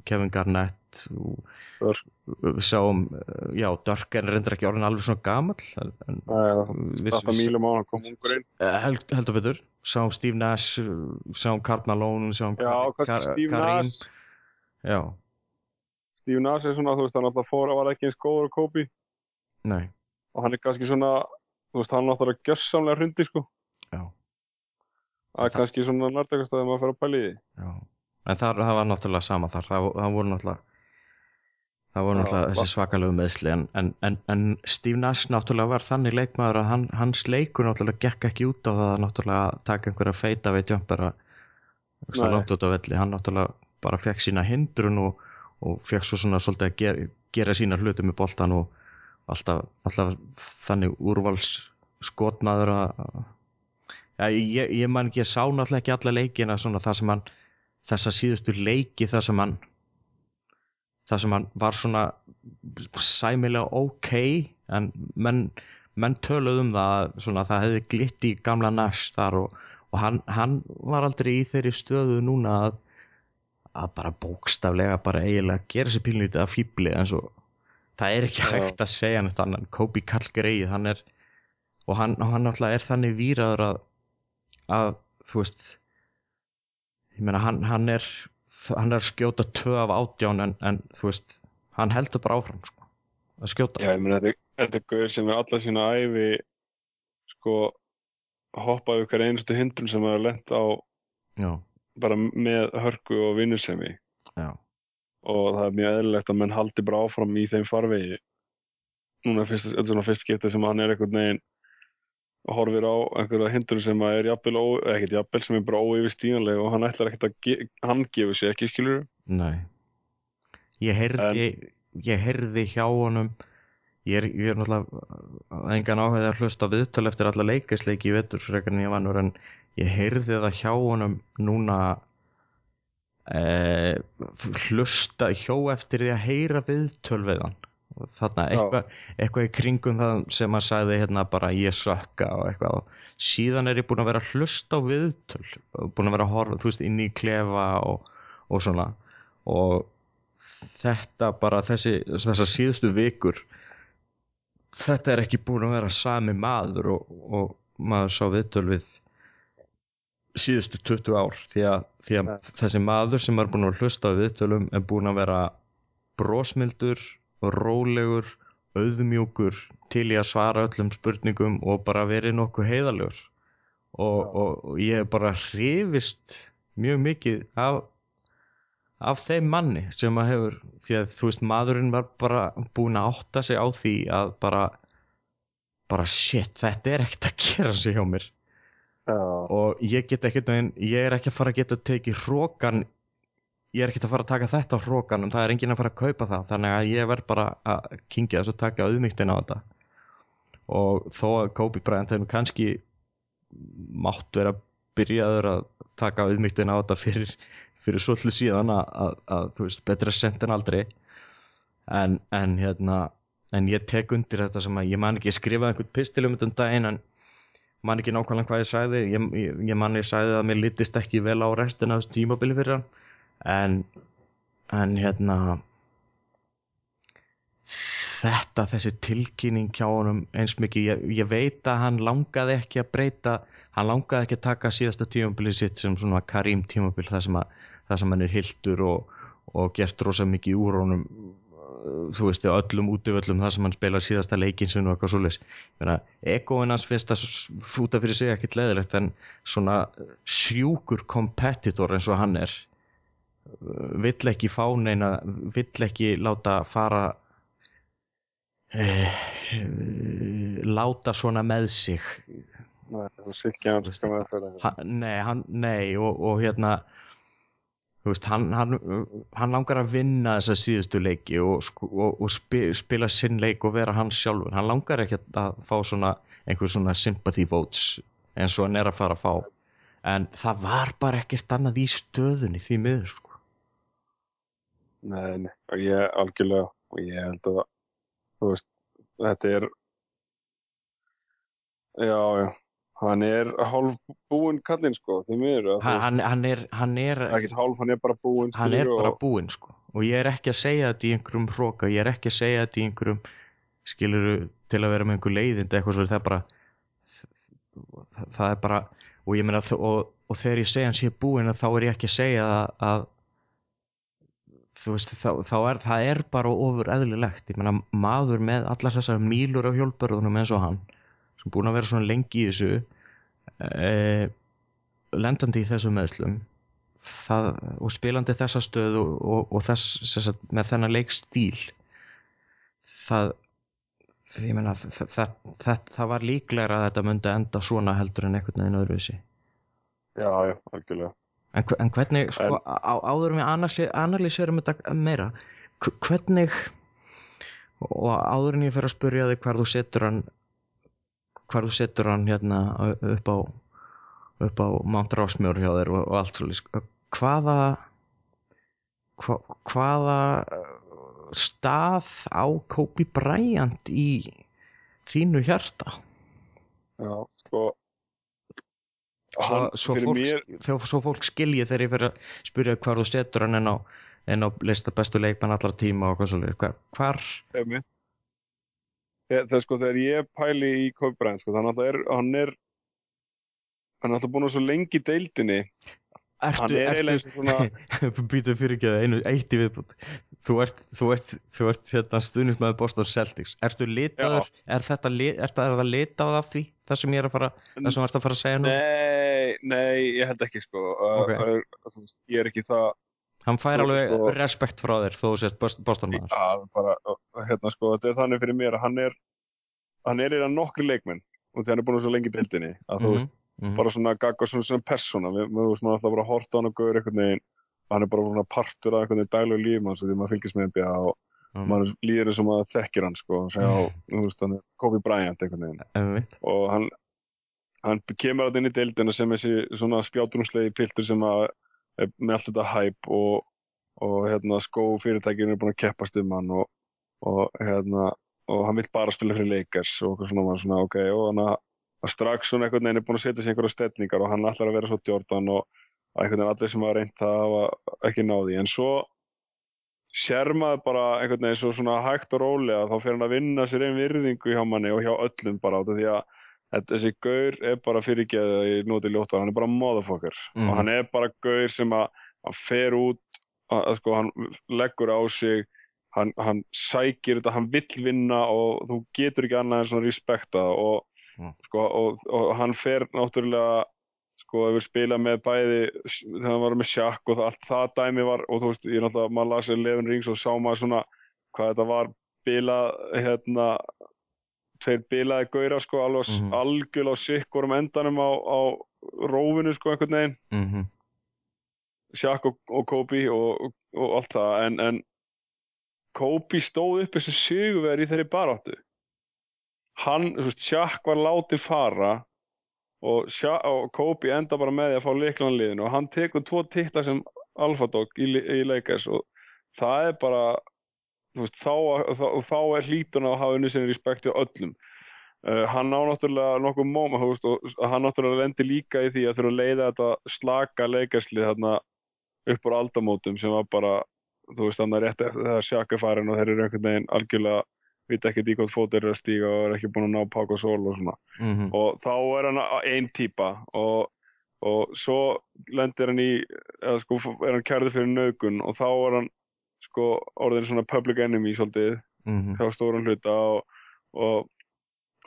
Kevin Garnett Dörk. við sáum, eh, já, Dörk er reyndar ekki orðin alveg svona Við- þetta mýlum á hann kom ungur inn. Eh, held, heldur betur sáum Steve Nash, sáum Karl Malone sáum Já, kannski Steve Kareem. Nash. já, Steve Nash er svona, þú veist, hann alltaf fór að var ekki eins góður og Kobe nei, og hann er kannski svona, þú veist, hann er náttúrulega gjörsamlega hrundi, sko. Já, Það Það- kannski svona nærtakast að maður fer að pæla í því. já. En þar, það var náttúrulega sama þar. Það, það voru náttúrulega það voru Já, náttúrulega va- þessi svakalegu meðsli en, en, en, en Steve Nash náttúrulega var þannig leikmaður að hann, hans leikur náttúrulega gekk ekki út á það að náttúrulega taka einhverja feita við jumpera. Nei. langt út á velli, hann náttúrulega bara fekk sína hindrun og, og fekk svo svona svolítið að gera, gera sína hluti með boltan og alltaf, alltaf þannig úrvals skotmaður að ja, ég, ég man ekki, ég sá náttúrulega ekki alla leikina svona það sem hann þessa síðustu leiki það sem hann það sem hann var svona sæmilega ok en menn, menn töluð um það svona, það hefði glitt í gamla Nash þar og, og hann, hann var aldrei í þeirri stöðu núna að, að bara bókstaflega bara eiginlega gera sér pílnítið af fýbli eins og það er ekki Já. hægt að segja neitt annan Kobe Kall greið hann er og hann, hann náttúrulega er þannig víraður að, að þú veist ég meina hann, hann er hann er að skjóta tvö af átján en, en þú veist, hann heldur bara áfram sko, að skjóta. Já, ég meina, þetta, er gauður sem er alla sína æfi, sko, hoppað ykkur einustu hindrun sem er lent á já, bara með hörku og vinnusemi. og það er mjög eðlilegt að menn haldi bara áfram í þeim farvegi. Núna fyrst, þetta er svona fyrst skipti sem hann er einhvern veginn og horfir á einhverja hindrun sem er jafnvel, ekkert jafnvel sem er bara óyfirstíðanleg og hann ætlar ekkert að ge hann gefur sér ekki skilur nei. Ég heyrði ég heyrði hjá honum ég er, ég er náttúrulega engan áhuga að hlusta viðtöl eftir alla leikisleiki í vetur frekar en ég vannur en ég heyrði það hjá honum núna eh, hlusta hjó eftir því að heyra viðtöl við hann þarna eitthvað, eitthvað í kringum það sem hann sagði hérna bara ég sökka og eitthvað. Og síðan er ég búin að vera að hlusta á viðtöl búin að vera að horfa, þú veist, inn í klefa og, og svona. Og þetta bara þessi, þessar síðustu vikur þetta er ekki búin að vera sami maður og, og maður sá viðtöl við síðustu 20 ár. Því að, því að þessi maður sem er búin að hlusta á viðtölum er búin að vera brósmildur rólegur, auðmjúkur til í að svara öllum spurningum og bara verið nokkuð heiðalegur og, og, ég hef bara hrifist mjög mikið af af þeim manni sem að hefur því að þú veist maðurinn var bara búin að átta sig á því að bara bara shit þetta er ekkert að gera sig hjá mér. Já. og ég get ekkert ég er ekki að fara að geta að teki hrókan ég er ekkert að fara að taka þetta á hrókan en það er enginn að fara að kaupa það þannig að ég verð bara að kingja þess að taka auðmygtin á þetta. Og þó að Kobe Bryant hefur kannski mátt vera byrjaður að taka auðmygtin á þetta fyrir fyrir svolítið síðan að, að, að þú veist, betra sent en aldrei. En, en hérna en ég tek undir þetta sem að ég man ekki skrifaði einhvern pistil um daginn en man ekki nákvæmlega hvað ég sagði. Ég, ég, ég man ég sagði að mér litist ekki vel á restin af tímabili fyrir hann en en hérna þetta, þessi tilkynning hjá honum eins mikið, ég, ég veit að hann langaði ekki að breyta hann langaði ekki að taka síðasta tímabili sitt sem svona Karim tímabil það sem að það sem hann er hildur og, og gert rosa mikið úr honum þú veist, öllum útvöllum það sem hann spila síðasta leikin sem og eitthvað svolítið egoinn hans finnst það fúta fyrir sig ekkert leðilegt en svona sjúkur kompetitor eins og hann er vill ekki fá neina vill ekki láta fara eh, láta svona með sig. Nei, hann Nei, hann, nei og, og hérna Veist, hann, hann, hann langar að vinna þessa síðustu leiki og, og, og spila sinn leik og vera hans sjálfur. Hann langar ekki að fá svona einhver svona sympathy votes eins og hann er að fara að fá. En það var bara ekkert annað í stöðunni því miður sko. Nei, nei, og ég algjörlega og ég held að þú veist, þetta er já, já Hann er hálf búinn kallinn sko, því miður. Hann, hann, hann er, hann er, hálf, hann er bara búinn. Hann er bara og... búinn sko og ég er ekki að segja þetta í einhverjum hróka, ég er ekki að segja þetta í einhverjum, skiluru, til að vera með einhver leiðind eitthvað svo, það er bara, það er bara, og ég meina, og, og þegar ég segja hann sé búinn þá er ég ekki að segja að, veist, þá, þá er, það er bara ofur eðlilegt, ég meina, maður með allar þessar mílur á hjólpörðunum eins og hann, sem búin að vera svona lengi í þessu eh, lendandi í þessu meðslum það, og spilandi þessa stöð og, og, og þess, sagt, með þennan leikstíl það ég meina það, það, það var líklega að þetta myndi enda svona heldur en einhvern veginn öðruvísi. Já, já, algjörlega En, en hvernig, sko, á, áður við analýserum þetta meira hvernig og áður en ég fer að spurja þig hvar þú setur hann hvar þú setur hann hérna upp á upp á Mount Rásmjór hjá þér og, og allt svolítið hvaða hva, hvaða stað á Kobe Bryant í þínu hjarta? Já, sko Svo, svo, fólk, mér... svo fólk skilji þegar ég fyrir að spyrja hvar þú setur hann en á, en á lista bestu leikmann allar tíma og hvað svolítið hvar það er sko þegar ég pæli í Kobe Bryant sko að er, hann er hann er alltaf búin að svo lengi deildinni. Ertu, hann er og svona býtuð fyrir ekki að einu eitt í viðbútt þú ert, þú ert, þú ert hérna stuðnismæður Boston Celtics. Ertu litaður, er þetta er það litað af því, það sem ég er að fara það sem ert að fara að segja nú Nei, nei, ég held ekki sko okay. uh, uh, ég er ekki það Hann fær alveg sko, respekt frá þér þó þú sést Boston maður. Já, bara, hérna sko, þetta er þannig fyrir mér að hann er, hann er í það nokkri leikmenn og því hann er búin svo lengi deildinni að mm -hmm. þú veist, mm -hmm. bara svona gagga svona svona persóna, við, veist, maður alltaf bara horta hann og gauður einhvern veginn, hann er bara svona partur af veginn daglegu líf mann, svo því maður fylgist með NBA og mm maður líður eins og maður þekkir hann sko, og segja á, þú veist, hann er Kobe Bryant einhvern veginn. Og hann, hann kemur alltaf inn í deildina sem þessi svona spjátrumslegi piltur sem að með allt þetta hæp og, og hérna, skófyrirtækinu er búin að keppast um hann og, og, hérna, og hann vil bara spila fyrir leikars og svona, svona, okay, og hann að strax svona einhvern veginn er búin að setja sér einhverja stellningar og hann ætlar að vera svo djórdan og einhvern veginn allir sem hafa reynt það hafa ekki náði en svo sér maður bara einhvern veginn svo svona hægt og rólega þá fyrir hann að vinna sér einn virðingu hjá manni og hjá öllum bara því að Þetta, þessi gaur er bara fyrirgeðu í noti ljóttar, hann er bara motherfucker Mhm. og hann er bara gaur sem að hann fer út, að, að sko, hann leggur á sig, hann, hann sækir þetta, hann vill vinna og þú getur ekki annað en svona respekta og, Mm. sko, og, og hann fer náttúrulega sko, hefur spilað með bæði þegar hann var með sjakk og það, allt það dæmi var og þú veist, ég náttúrulega, maður las Eleven Rings og sá maður svona hvað þetta var bilað, hérna tveir bilaði gaurar sko, alveg mm. -hmm. algjörlega á sikkurum endanum á, á rófinu sko einhvern veginn mhm, Shaq og, og Kobe og, og, og allt það en, en Kobe stóð upp þessu sigurveri í þeirri baráttu hann, þú veist, Shaq var látið fara og, og Kobe enda bara með því að fá leiklan liðinu og hann tekur tvo titla sem alpha dog í, í Lakers og það er bara veist, þá, þá, þá er hlítun að hafa unni sinni respekti á öllum. Uh, hann á náttúrulega nokkuð móma veist, og hann náttúrulega lendi líka í því að þurfa að leiða þetta slaka Lakerslið þarna upp úr aldamótum sem var bara þú veist, þannig rétt eftir það sjaka farin og þeir eru einhvern veginn algjörlega vita ekkert í hvað fót eru að stíga og er ekki búin að ná og sól og svona. Mhm, og þá er hann einn típa og, og svo lendir hann í eða sko er hann kærði fyrir nögun og þá er hann sko orðin svona public enemy svolítið mhm, hjá stóran hluta og, og,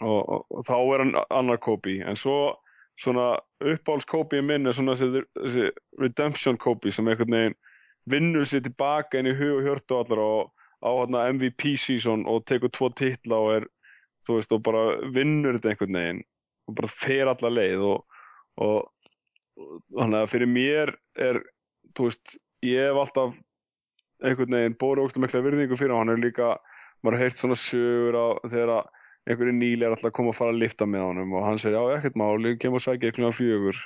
og, þá er hann annar Kobe. En svo svona uppáhalds Kobe minn er svona þessi, þessi redemption Kobe sem einhvern veginn vinnur sér tilbaka inn í hug og hjörtu allar og á hérna MVP season og tekur tvo titla og er þú veist og bara vinnur þetta einhvern veginn og bara fer alla leið og, og, og að fyrir mér er þú veist ég hef alltaf einhvern veginn bóri ógstu mikla virðingu fyrir hann er líka, maður har heyrt svona sögur á þegar einhverju nýli er alltaf koma að fara að lifta með honum og hann segir já ekkert máli, kem og sækja klukkan fjögur.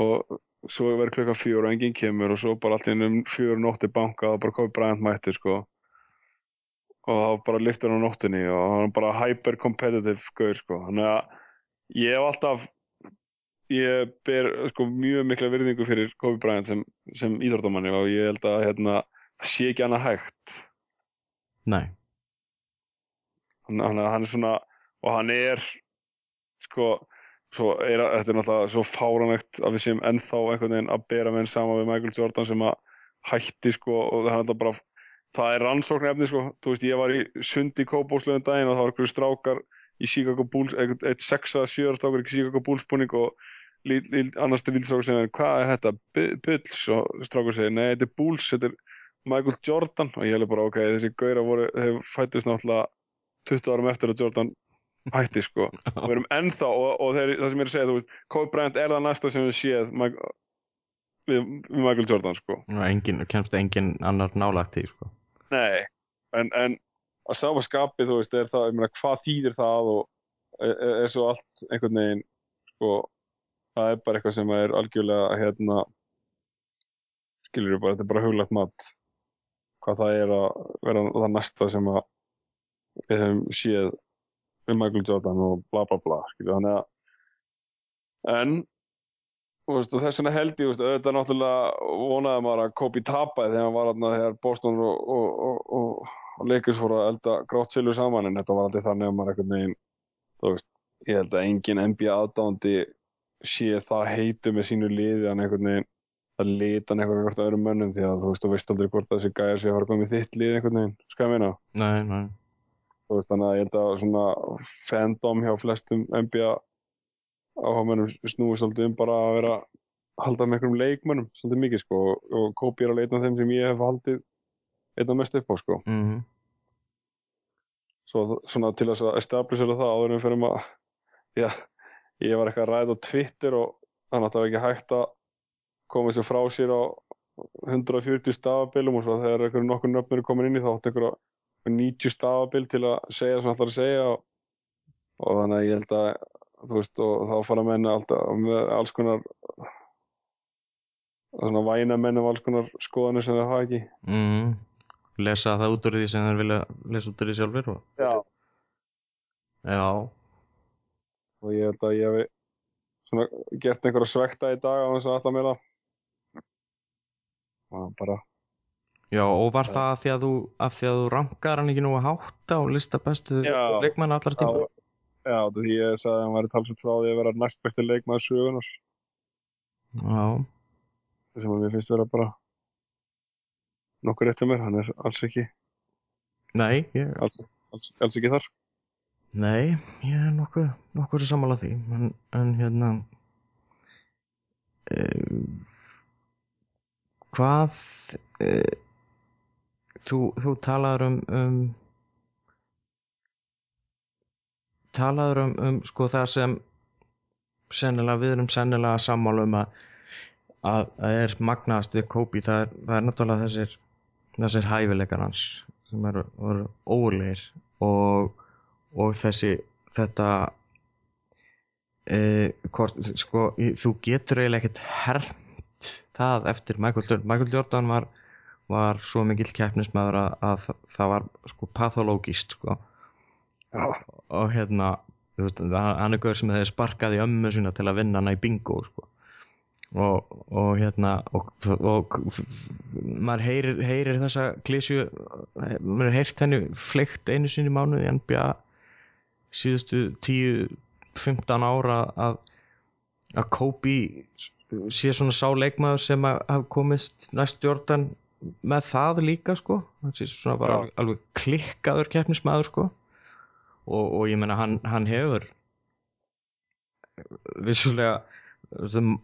Og svo verður klukkan fjögur og enginn kemur og svo bara allt í ennum fjögur nótti banka og bara komið Bryant mættir sko og bara liftir hann á nóttinni og hann er bara hyper competitive gaur sko. Þannig að ég hef alltaf ég ber sko mjög mikla virðingu fyrir Kobe Bryant sem, sem íþróttamanni og ég held að hérna sé ekki annað hægt. Nei, hann, hann, hann er svona og hann er sko svo er, þetta er náttúrulega svo fáranlegt að við séum ennþá einhvern veginn að bera menn saman við Michael Jordan sem að hætti sko og það er þetta bara það er rannsókn efni sko. Þú veist ég var í sundi kópóslöðum daginn og það var einhverju strákar í Chicago Bulls eitt, sexa sjöra strákar í Chicago Bulls búning og líl, líl, annars til vildstrákar segja hvað er þetta, Bu- Bulls? Og strákar segja nei þetta er Bulls, þetta er Michael Jordan. Og ég hef bara ok, þessi gauðra voru þeir fættist náttúrulega 20 árum eftir að Jordan hætti sko. Við erum ennþá og, og þeir, það sem ég er að segja þú veist, Kobe Bryant er það næsta sem við séð við, við Michael Jordan sko. Engin, kemst engin annar nálagt í sko. Nei, en, en að sama skapi þú veist, er það, ég meina, hvað þýðir það og er, er, er svo allt einhvern veginn sko, það er bara eitthvað sem er algjörlega hérna skilur bara, þetta er bara huglegt mat hvað það er að vera það næsta sem að við hefum séð um Michael Jordan og bla bla bla skilur, þannig að en og þess vegna held ég auðvitað náttúrulega vonaði maður að Kobe tapaði þegar hann var þarna þegar Boston og, og, og, og, Lakers fóru að elda grátt silfu saman en þetta var aldrei þannig að maður einhvern veginn þú veist, ég held að engin NBA aðdándi sé það heitu með sínu liði hann einhvern veginn að lita hann einhvern veginn öðrum mönnum því að þú veist, þú veist aldrei hvort þessi gæjar sé að fara að koma í þitt lið einhvern veginn, skal ég meina? Nei, nei, þú veist, þannig að ég held að svona fandom hjá flestum NBA áhagmennum snúi svolítið um bara að vera að halda með einhverjum leikmönnum svolítið mikið sko og, Kobe er alveg einn af þeim sem ég hef haldið einn af mest upp á sko. Mhm, svo svona til að establisera það áður en við fyrir að já, ég var eitthvað að ræða á Twitter og þannig að það var ekki hægt að koma sér frá sér á 140 stafabilum og svo þegar einhverjum nokkur nöfnur er komin inn í þá áttu einhverja 90 stafabil til að segja sem allar að segja og, og þannig að ég held að þú veist og þá fara menn alltaf með alls konar svona væna menn af alls konar skoðanir sem það hafa ekki. Mhm. Lesa það út úr því sem þeir vilja lesa út úr því sjálfur og, Já. já, og ég held að ég hef svona gert einhverja svekta í dag á þess að alla meira og bara já, og var það af því að þú að þú rankar hann ekki nú að hátta og lista bestu leikmann allar tíma Já, Já, því ég sagði að hann væri talsveit frá því að vera næst besti leikmaður sögunar Já, sem að mér finnst vera bara nokkur rétt hjá mér, hann er alls ekki nei, ég, alls, alls, alls ekki þar. Nei, ég er nokkuð, nokkuð sammála því, en, en hérna, uh, hvað, uh, þú, þú talaður um, um, talaður um, um, sko það sem, sennilega, við erum sennilega sammála um að, að, að er magnaðast við Kobe, það er, það er náttúrulega þessir, þessir hæfileikar hans sem eru, eru ólegir og, og þessi þetta e, hvort, sko, þú getur eiginlega ekkert hermt það eftir Michael Jordan. Michael Jordan var, var svo mikill keppnismæður að, að það- það var sko pathologist sko og hérna veist, hann hann er gaur sem þeir sparkaði ömmu sína til að vinna hana í bingo sko. og, og hérna og, og maður heyrir, heyrir þessa klísju maður heyrt henni fleikt einu sinni í mánuði í NBA síðustu 10-15 ára að að Kobe sé svona sá leikmaður sem hafa komist næst Jordan með það líka sko hann sé svona bara Já. alveg, alveg klikkaður keppnismæður sko og, og ég meina hann, hann hefur vissulega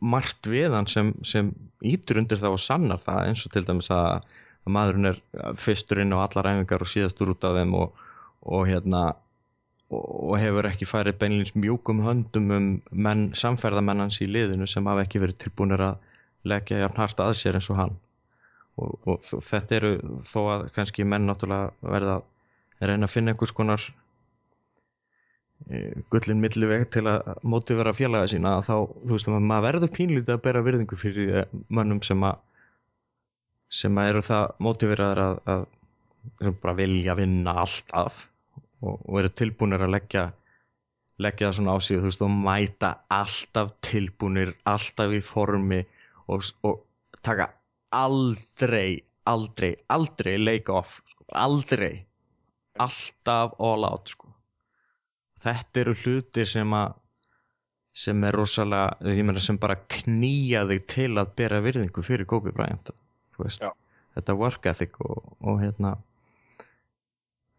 margt við hann sem, sem ítur undir það og sannar það eins og til dæmis að, að maðurinn er fyrstur inn á allar æfingar og síðastur út af þeim og, og hérna og, hefur ekki færið beinlins mjúkum höndum um menn, samferðamenn hans í liðinu sem hafa ekki verið tilbúinir að leggja jafn hart að sér eins og hann. Og, og þetta eru þó að kannski menn náttúrulega verða að reyna að finna einhvers konar gullin milliveg til að mótivera félaga sína þá, þú veist, að maður verður pínlítið að bera virðingu fyrir mönnum sem að sem að eru það mótiveraður að, að sem bara vilja vinna alltaf og, og eru tilbúinir að leggja leggja það svona á sig þú veist, og mæta alltaf tilbúinir alltaf í formi og, og taka aldrei aldrei, aldrei leika off sko, aldrei alltaf all out sko. Þetta eru hluti sem að sem er rosalega ég meina sem bara knýja þig til að bera virðingu fyrir Kobe Bryant þú veist, Já. þetta work ethic og, og hérna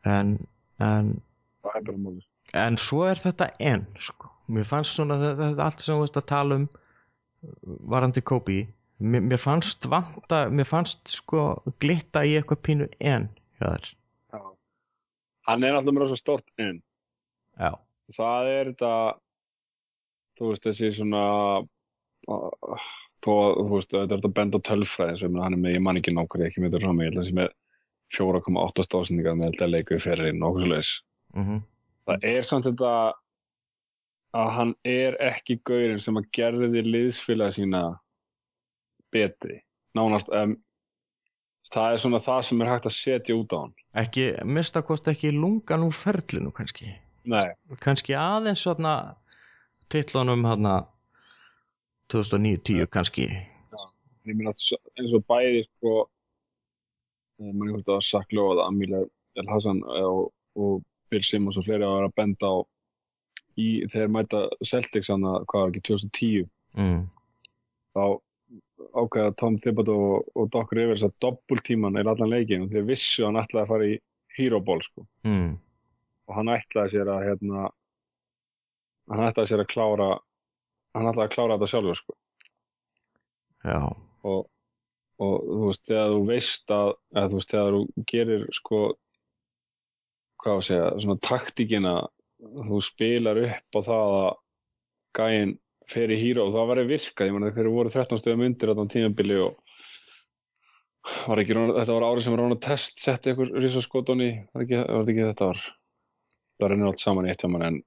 en en en svo er þetta en sko. mér fannst svona þetta, allt sem þú veist að tala um varandi Kobe mér, mér fannst vanta mér fannst sko glitta í eitthvað pínu en hjá þér Já. Hann er alltaf rosa stort en já, það er þetta þú veist þessi svona uh, þó að þú veist þetta er þetta bend á tölfræði sem hann er með, ég man ekki nákvæmlega ekki með þetta rámi, ég held að þessi með 4,8 stóðsendingar með þetta leiku í ferri nokkuð leis. mm Það er samt þetta að hann er ekki gaurinn sem að gerði því liðsfélaga sína betri nánast um, það er svona það sem er hægt að setja út á hann. Ekki, mista kost ekki lungan úr ferlinu kannski Nei, kannski aðeins svona titlunum hérna 2009-10 kannski. Ég meina eins og bæði sko mann hvort að sakla og að Amíla El Hassan eh, og, og Bill Simmons og fleiri að vera að benda á í, þegar mæta Celtics hann að hvað var ekki 2010 mm. þá ákveða Tom Thibodeau og, og Doc Rivers að doppultíman er allan leikin og þeir vissu að hann ætlaði að fara í hero ball sko. Mm. Og hann ætlaði sér að hérna hann ætlaði sér að klára hann ætlaði að klára þetta sjálfur sko. Já, og, og þú veist, þegar þú veist að, eða þú veist, þegar þú gerir sko hvað að segja, svona taktíkina þú spilar upp á það að gæinn fer í hýró og það var að virka, ég meina þeir voru 13 stöðum undir á þann tímabili og var ekki, þetta var árið sem Róna Test setti ykkur risaskotun í var ekki, var ekki þetta var það rennur allt saman í eitt hjá mann en,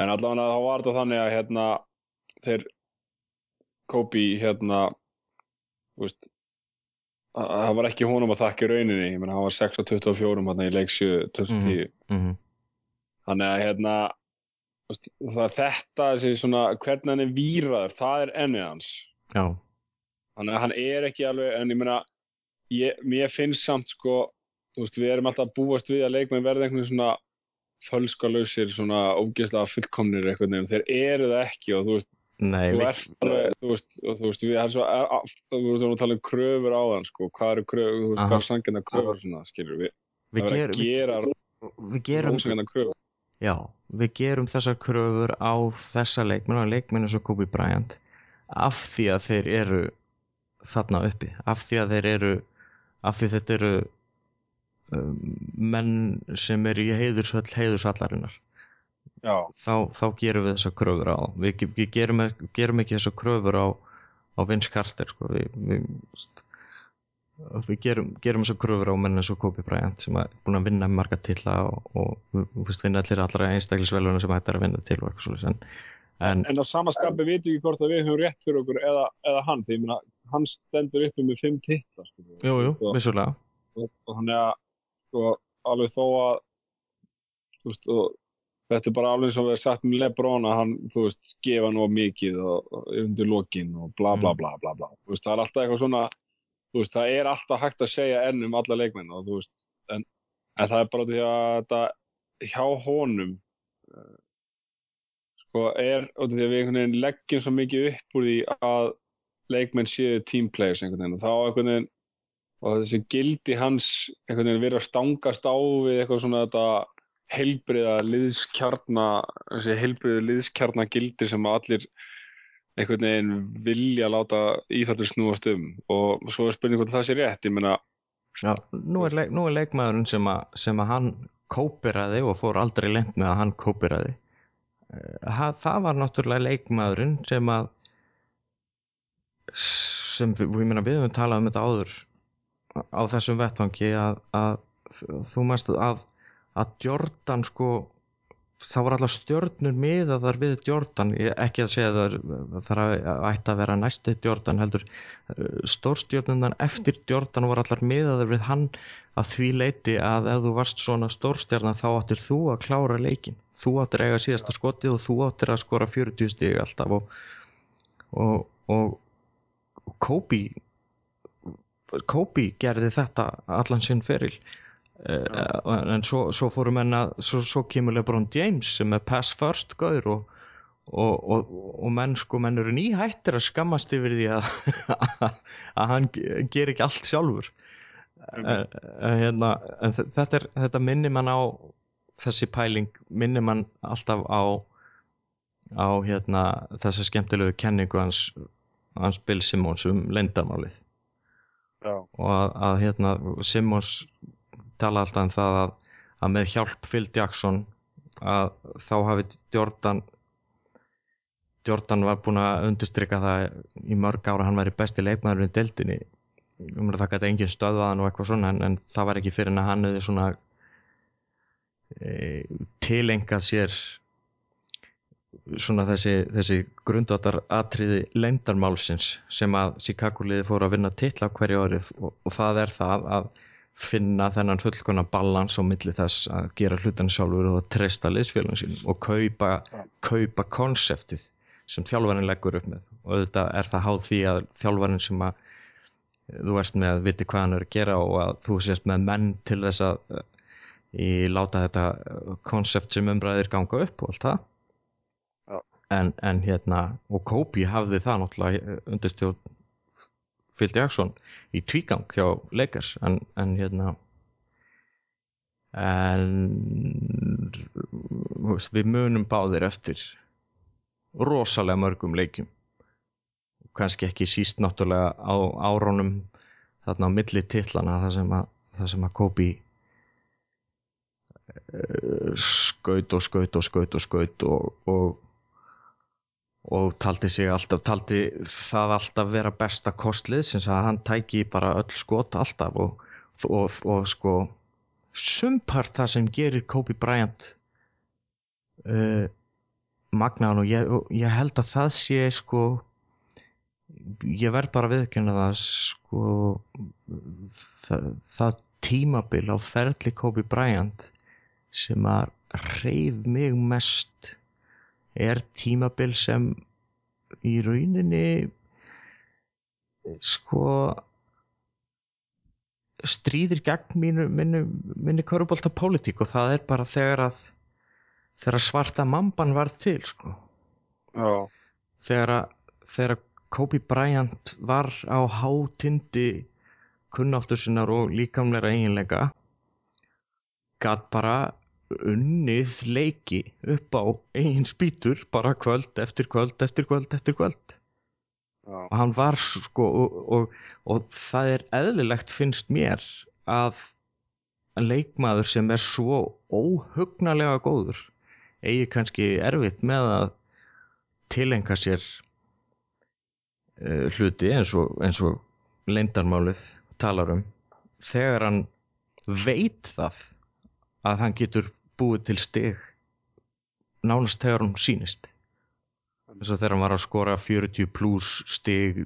en allavega þá var þetta þannig að hérna þeir Kobe hérna veist að- það var ekki honum að þakka í rauninni. Ég meina hann var 6 á 24 hérna í leik 7 2010 mm. þannig að hérna veist, það þetta svona hvernig hann er víraður, það er ennið hans. Já, þannig að hann er ekki alveg en ég meina ég, mér finnst samt sko veist við erum alltaf búast við að leikmenn verði einhvern svona fölskalausir svona ógeðslega fullkomnir einhvern veginn, þeir eru það ekki og þú veist, Nei, þú við, ert alveg, þú veist, og þú veist, við erum svo, við erum að tala um kröfur á hann, sko, hvað eru kröfur, þú veist, hvað eru sangjarnar kröfur, svona, skilur við, við, það verður að við, gera við gerum ósangjarnar kröfur. Já, við gerum þessar kröfur á þessa leikmenn og leikmenn eins og Kobe Bryant af því að þeir eru þarna uppi, af því að þeir eru af því þetta eru menn sem eru í heiðursöll heiðursallarinnar. Já, þá, þá gerum við þessar kröfur á. Við, við gerum, gerum ekki þessar kröfur á, á Vince Carter sko. við, við, við gerum, gerum þessar kröfur á menn eins og Kobe Bryant sem er búin að vinna marga tilla og, og fyrst vinna allir allra einstaklisveluna sem hættar að vinna til og eitthvað svoleiðis. En, en en á sama skapi vitum við ekki hvort að við höfum rétt fyrir okkur eða, eða hann, því ég meina, hann stendur uppi með fimm titla, sko. jú, jú, og, vissulega. og, og þannig að, sko, alveg þó að, þú veist, og þetta er bara alveg eins og við erum sagt með Lebron að hann, þú veist, gefa nú mikið og, og undir lokin og bla bla Mm. bla bla bla. Þú veist, það er alltaf eitthvað svona, þú veist, það er alltaf hægt að segja enn um alla leikmenn og þú veist, en, en það er bara því að þetta hjá honum, eh, sko, er, og því að við einhvern veginn leggjum svo mikið upp úr því að leikmenn séu team players einhvern veginn og þá einhvern veginn og þessi gildi hans einhvern veginn verið að stangast á við eitthvað svona þetta heilbriða liðskjarna þessi heilbriðu liðskjarna gildi sem allir einhvern veginn vilja láta íþáttur snúast um. Og svo er spurning hvort það sé rétt ég meina, Já, nú er, leik, nú er leikmaðurinn sem að, sem að hann kópiraði og fór aldrei lengt með að hann kópiraði ha, það var náttúrulega leikmaðurinn sem að sem við, meina við höfum talað um þetta áður á þessum vettvangi að, að þú mæst að að Jordan sko það var allar stjörnur miðaðar við Jordan, Ég- ekki að segja að það þarf að ætti að vera næstu Jordan heldur stórstjörnunar eftir Jordan voru allar miðaðar við hann að því leiti að ef þú varst svona stórstjarnan þá áttir þú að klára leikin þú áttir eiga síðasta skotið og þú áttir að skora 40 stig alltaf og, og, og Kobe Kobe gerði þetta allan sinn feril. Uh, en svo, svo fórum enn að svo, svo kemur LeBron James sem er pass first gaur og, og, og, og menn sko menn eru nýhættir að skammast yfir því að, að hann ge- ger ekki allt sjálfur. Uh, hérna, en þe- þetta, er, þetta minnir mann á þessi pæling minnir mann alltaf á á hérna þessa skemmtilegu kenningu hans, hans Bill Simmons um leyndamálið já, og að, að hérna Simmons tala alltaf um það að, að með hjálp Phil Jackson að þá hafi Jordan Jordan var búinn að undirstrykka það í mörg ára hann væri besti leikmaður í deildinni. Um að það gæti engin stöðvaðan og eitthvað svona en, en það var ekki fyrir en að hann hefði svona e, tilengað sér svona þessi, þessi grundváttar atriði leyndarmálsins sem að Chicago liði fóru að vinna titla hverju árið og, og það er það að finna þennan fullkona balans á milli þess að gera hlutan sjálfur og að treysta liðsfélagin sínum og kaupa, kaupa konseptið sem þjálfarinn leggur upp með og auðvitað er það háð því að þjálfarinn sem að þú ert með viti hvað hann er að gera og að þú sést með menn til þess að uh, í láta þetta konsept sem umræðir ganga upp og allt það. En, en hérna og Kobe hafði það náttúrulega undirstjórn Phil Jackson í tvígang hjá Lakers. En, en hérna en við munum báðir eftir rosalega mörgum leikjum. Kannski ekki síst náttúrulega á árónum þarna á milli titlana það sem að, það sem að Kobe eh, skaut og skaut og skaut og skaut og, og og taldi alltaf taldi það alltaf vera besta kostlið sem að hann tæki bara öll skot alltaf og, og, og sko sumpart það sem gerir Kobe Bryant uh, magnaðan og ég, og ég held að það sé sko ég verð bara viðkynna það sko það, það tímabil á ferli Kobe Bryant sem að reyð mig mest er tímabil sem í rauninni sko stríðir gegn mínu, mínu, minni körubólta pólitík og það er bara þegar að þegar svarta mamban var til sko. Já, þegar, að- þegar Kobe Bryant var á hátindi kunnáttu sinnar og líkamleira eiginleika gat bara unnið leiki upp á eigin spýtur bara kvöld eftir kvöld eftir kvöld eftir kvöld. Já, og hann var sko og, og, og það er eðlilegt finnst mér að leikmaður sem er svo óhugnarlega góður eigi kannski erfitt með að tilenga sér uh, hluti eins og, eins og leindarmálið talar um. Þegar hann veit það að hann getur búið til stig nánast þegar hann sýnist. Eins og þegar hann var að skora 40 pluss stig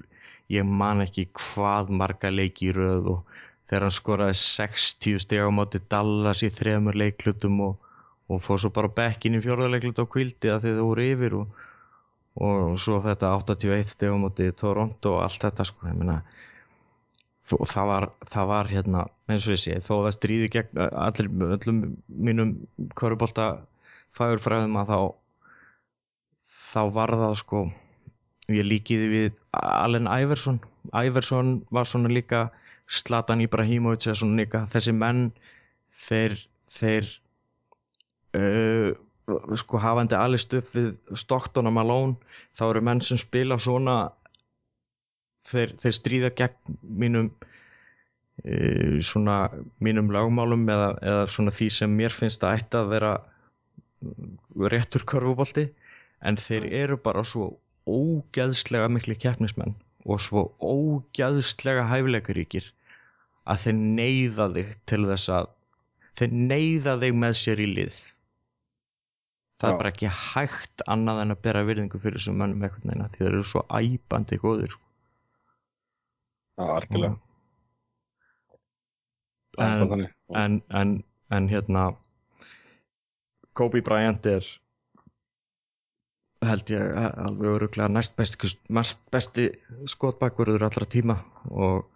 ég man ekki hvað marga leiki í röð og þegar hann skoraði 60 stig á móti Dallas í þremur leiklutum og, og fór svo bara bekkin í fjórðarleiklut á kvildi að þið voru yfir og, og svo þetta 81 stig á móti Toronto og allt þetta sko ég meina og það var, það var hérna eins og ég sé, þó að það stríði gegn allir, öllum mínum körubólta fagurfræðum að þá þá var það sko ég líkiði við Allen Iverson. Iverson var svona líka Zlatan Ibrahimovic eða svona líka þessi menn þeir, þeir uh, sko hafandi upp við Stockton og Malone þá eru menn sem spila svona þeir, þeir stríða gegn mínum uh, svona mínum lagmálum eða, eða svona því sem mér finnst að ætti að vera réttur körfubolti en þeir eru bara svo ógæðslega mikli keppnismenn og svo ógæðslega hæfileikaríkir að þeir neyða þig til þess að þeir neyða þig með sér í lið það Já. er bara ekki hægt annað en að bera virðingu fyrir þessum mönnum einhvern veginn af því þeir eru svo æpandi góðir sko. Já, algjörlega. Er En- en, en, en hérna Kobe Bryant er held ég alveg öruglega næst besti, næst besti skotbakverður allra tíma og,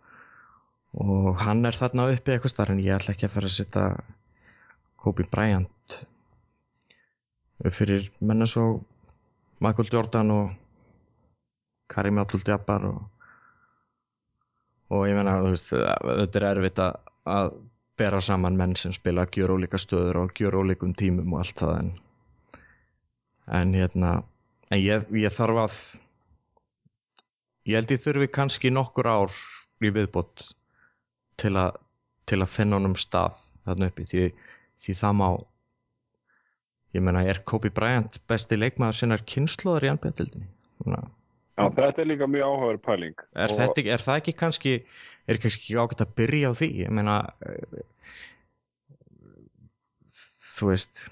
og hann er þarna uppi eitthvað starf en ég ætla ekki að fara að setja Kobe Bryant fyrir menna svo Michael Jordan og Karim Abdul-Jabbar og, og ég meina þú veist, þetta er erfitt að, að bera saman menn sem spila gjör ólíka stöður og gjör ólíkum tímum og allt það en, en hérna en ég, ég þarf að ég held ég þurfi kannski nokkur ár í viðbót til að til að finna honum stað þarna uppi því, því það má ég meina er Kobe Bryant besti leikmaður sinnar kynnslóðar í NBA-dildinni Já, þetta er líka mjög áhugaður pæling. er, Og- þetta, er það ekki kannski er kannski ágætt að byrja á því ég meina eh, þú veist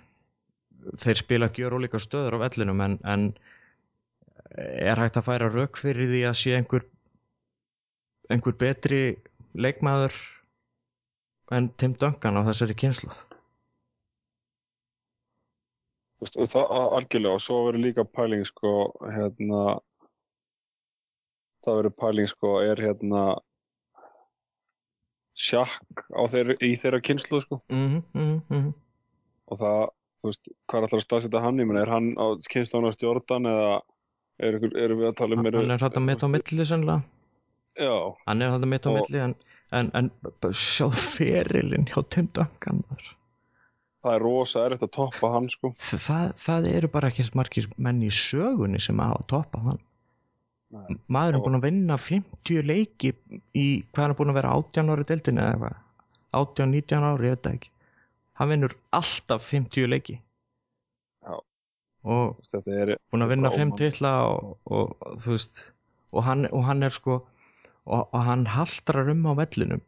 þeir spila gjör ólíka stöður á vellinum en, en er hægt að færa rauk fyrir því að sé einhver einhver betri leikmaður en Tim Duncan á þessari kynslu Þú veist, og það algjörlega og svo verður líka pæling sko hérna það verður pæling sko er hérna sjakk á þeir, í þeirra kynslu sko mm -hmm, mm -hmm. og það, þú veist, hvað er alltaf að staðsetja hann ég meina, er hann á kynslu á stjórdan eða er, ykkur- erum við að tala um hann er að mitt á milli sennilega Já, hann er að mitt á milli en, en, en sjáðu ferilinn hjá maður. það er rosa erfitt að toppa hann sko það, það eru bara ekkert margir menn í sögunni sem hafa toppað hann. Maður er búin að vinna 50 leiki í, hvað er hann búin að vera 18 ári deildinni eða eitthvað? 18-19 ári, ég veit ekki. Hann vinnur alltaf 50 leiki. Já. og er búin að vinna bara 5 óman- titla og, og, þú veist og hann, og hann er sko og, og hann haldrar um á vellinum.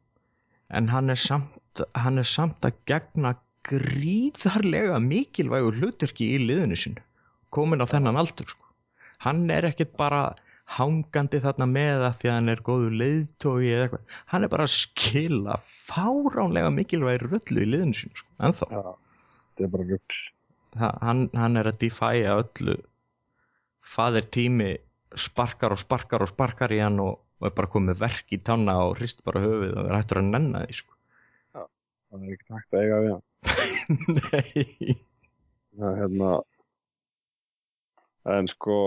En hann er samt hann er samt að gegna gríðarlega mikilvægur hlutverki í liðinu sinu komin á þennan aldur sko. hann er ekkert bara hangandi þarna með að því að hann er góður leiðtói eða eitthvað. Hann er bara að skila fáránlega mikilvægur rullu í liðinu sinu sko. ennþá. Já, þetta er bara rugl. Ha- hann, hann er að defæja öllu. Faðir tími sparkar og sparkar og sparkar í hann og, og er bara komið verk í tanna og hrist bara höfuð og er hættur að nenna því sko. það er ekkert hægt að eiga við hann. Nei. Það er hérna en sko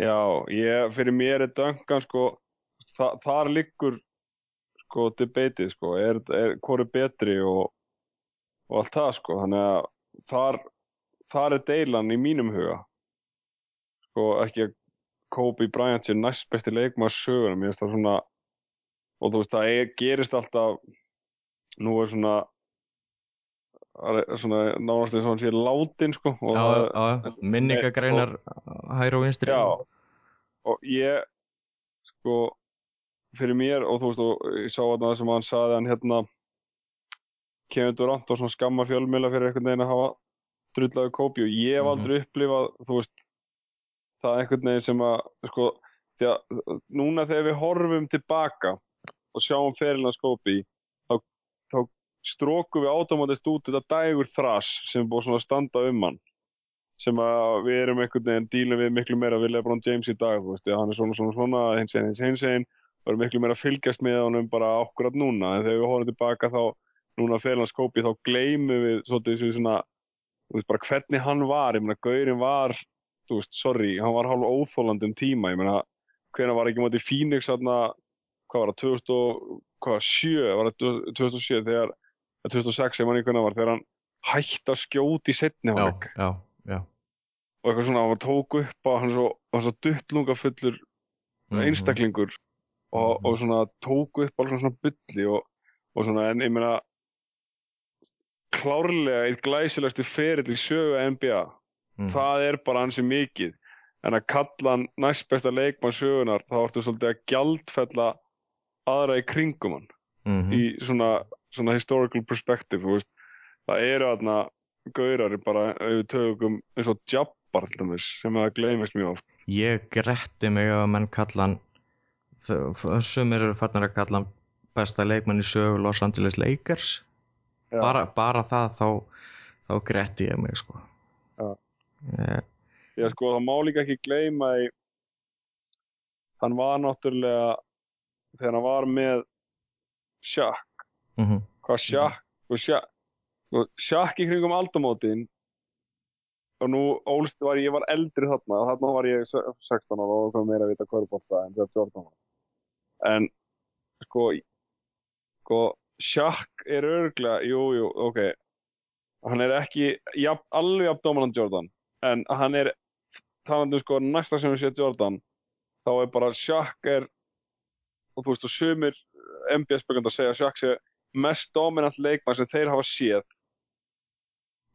já, ég, fyrir mér er Duncan sko, þa þar liggur sko debatið sko, er, er hvort er betri og, og allt það sko, þannig að þar, þar er deilan í mínum huga. Sko, ekki að Kobe Bryant sé næst besti leikmaður sögunum, ég veist það svona og þú veist það er, gerist alltaf nú er svona svona nánast eins og hann sé látin sko og minningagreinar hægri og vinstri. Já, og ég sko fyrir mér og þú veist og ég sá þarna það sem hann saði hann hérna Kevin Durant og svona skamma fjölmiðla fyrir einhvern veginn að hafa drullaðu kópi og ég hef Mhm. aldrei upplifað þú veist það einhvern veginn sem að sko því að núna þegar við horfum tilbaka og sjáum ferilans kópi þá, þá strókum við átomátist út þetta dægur þras sem er búið svona að standa um hann sem að við erum einhvern veginn dílum við miklu meira við Lebron James í dag þú veist, já, hann er svona svona svona hins einn, hins hins einn og erum miklu meira að fylgjast með honum bara akkurat núna. En þegar við horfum tilbaka þá núna fyrir hans kópi þá gleymum við svolítið svona þú veist bara hvernig hann var, ég meina Gaurin var þú veist, sorry, hann var hálf óþólandi um tíma, ég meina hvenær var ekki mótið Phoenix þarna, hvað var það 2007, var það 2007 þegar, 2006 ég man ekki hvernig það var, þegar hann hætti að skjóti í setni já, hálfleik já, já. og eitthvað svona, hann var tók upp á hann svo, hann er svo duttlungafullur Mhm. einstaklingur og, Mhm. og svona tók upp alveg svona bulli og, og svona, en ég meina klárlega eitt glæsilegstu ferill í sögu NBA Mhm. það er bara hansi mikið en að kalla hann næst besta leikmann sögunar þá ertu svolítið að gjaldfella aðra í kringum hann Mhm. í svona, svona historical perspective þú veist. það eru aðna gaurari bara við tökum eins og Jabbar sem það gleymist mjög oft ég gretti mig að menn kalla hann þessum eru farnar að kalla besta leikmann í sögu Los Angeles Lakers Já. bara, bara það þá, þá gretti ég mig sko Já. Því að sko það má líka ekki gleyma því hann var náttúrulega þegar hann var með Shaq mhm, hvað Shaq og Shaq, og Shaq í kringum aldamótin. Og nú ólst var ég, ég var eldri þarna þarna var ég se- 16 ára og kom meira að vita kvörbólta en þetta 14 ára. En sko sko Shaq er örglega, jú jú, ok. Hann er ekki jafn, alveg jafn dominant Jordan en hann er talandi um sko næsta sem við séð Jordan þá er bara Shaq er og þú veist og sumir NBA-spökund að segja að Shaq sé mest dominant leikmann sem þeir hafa séð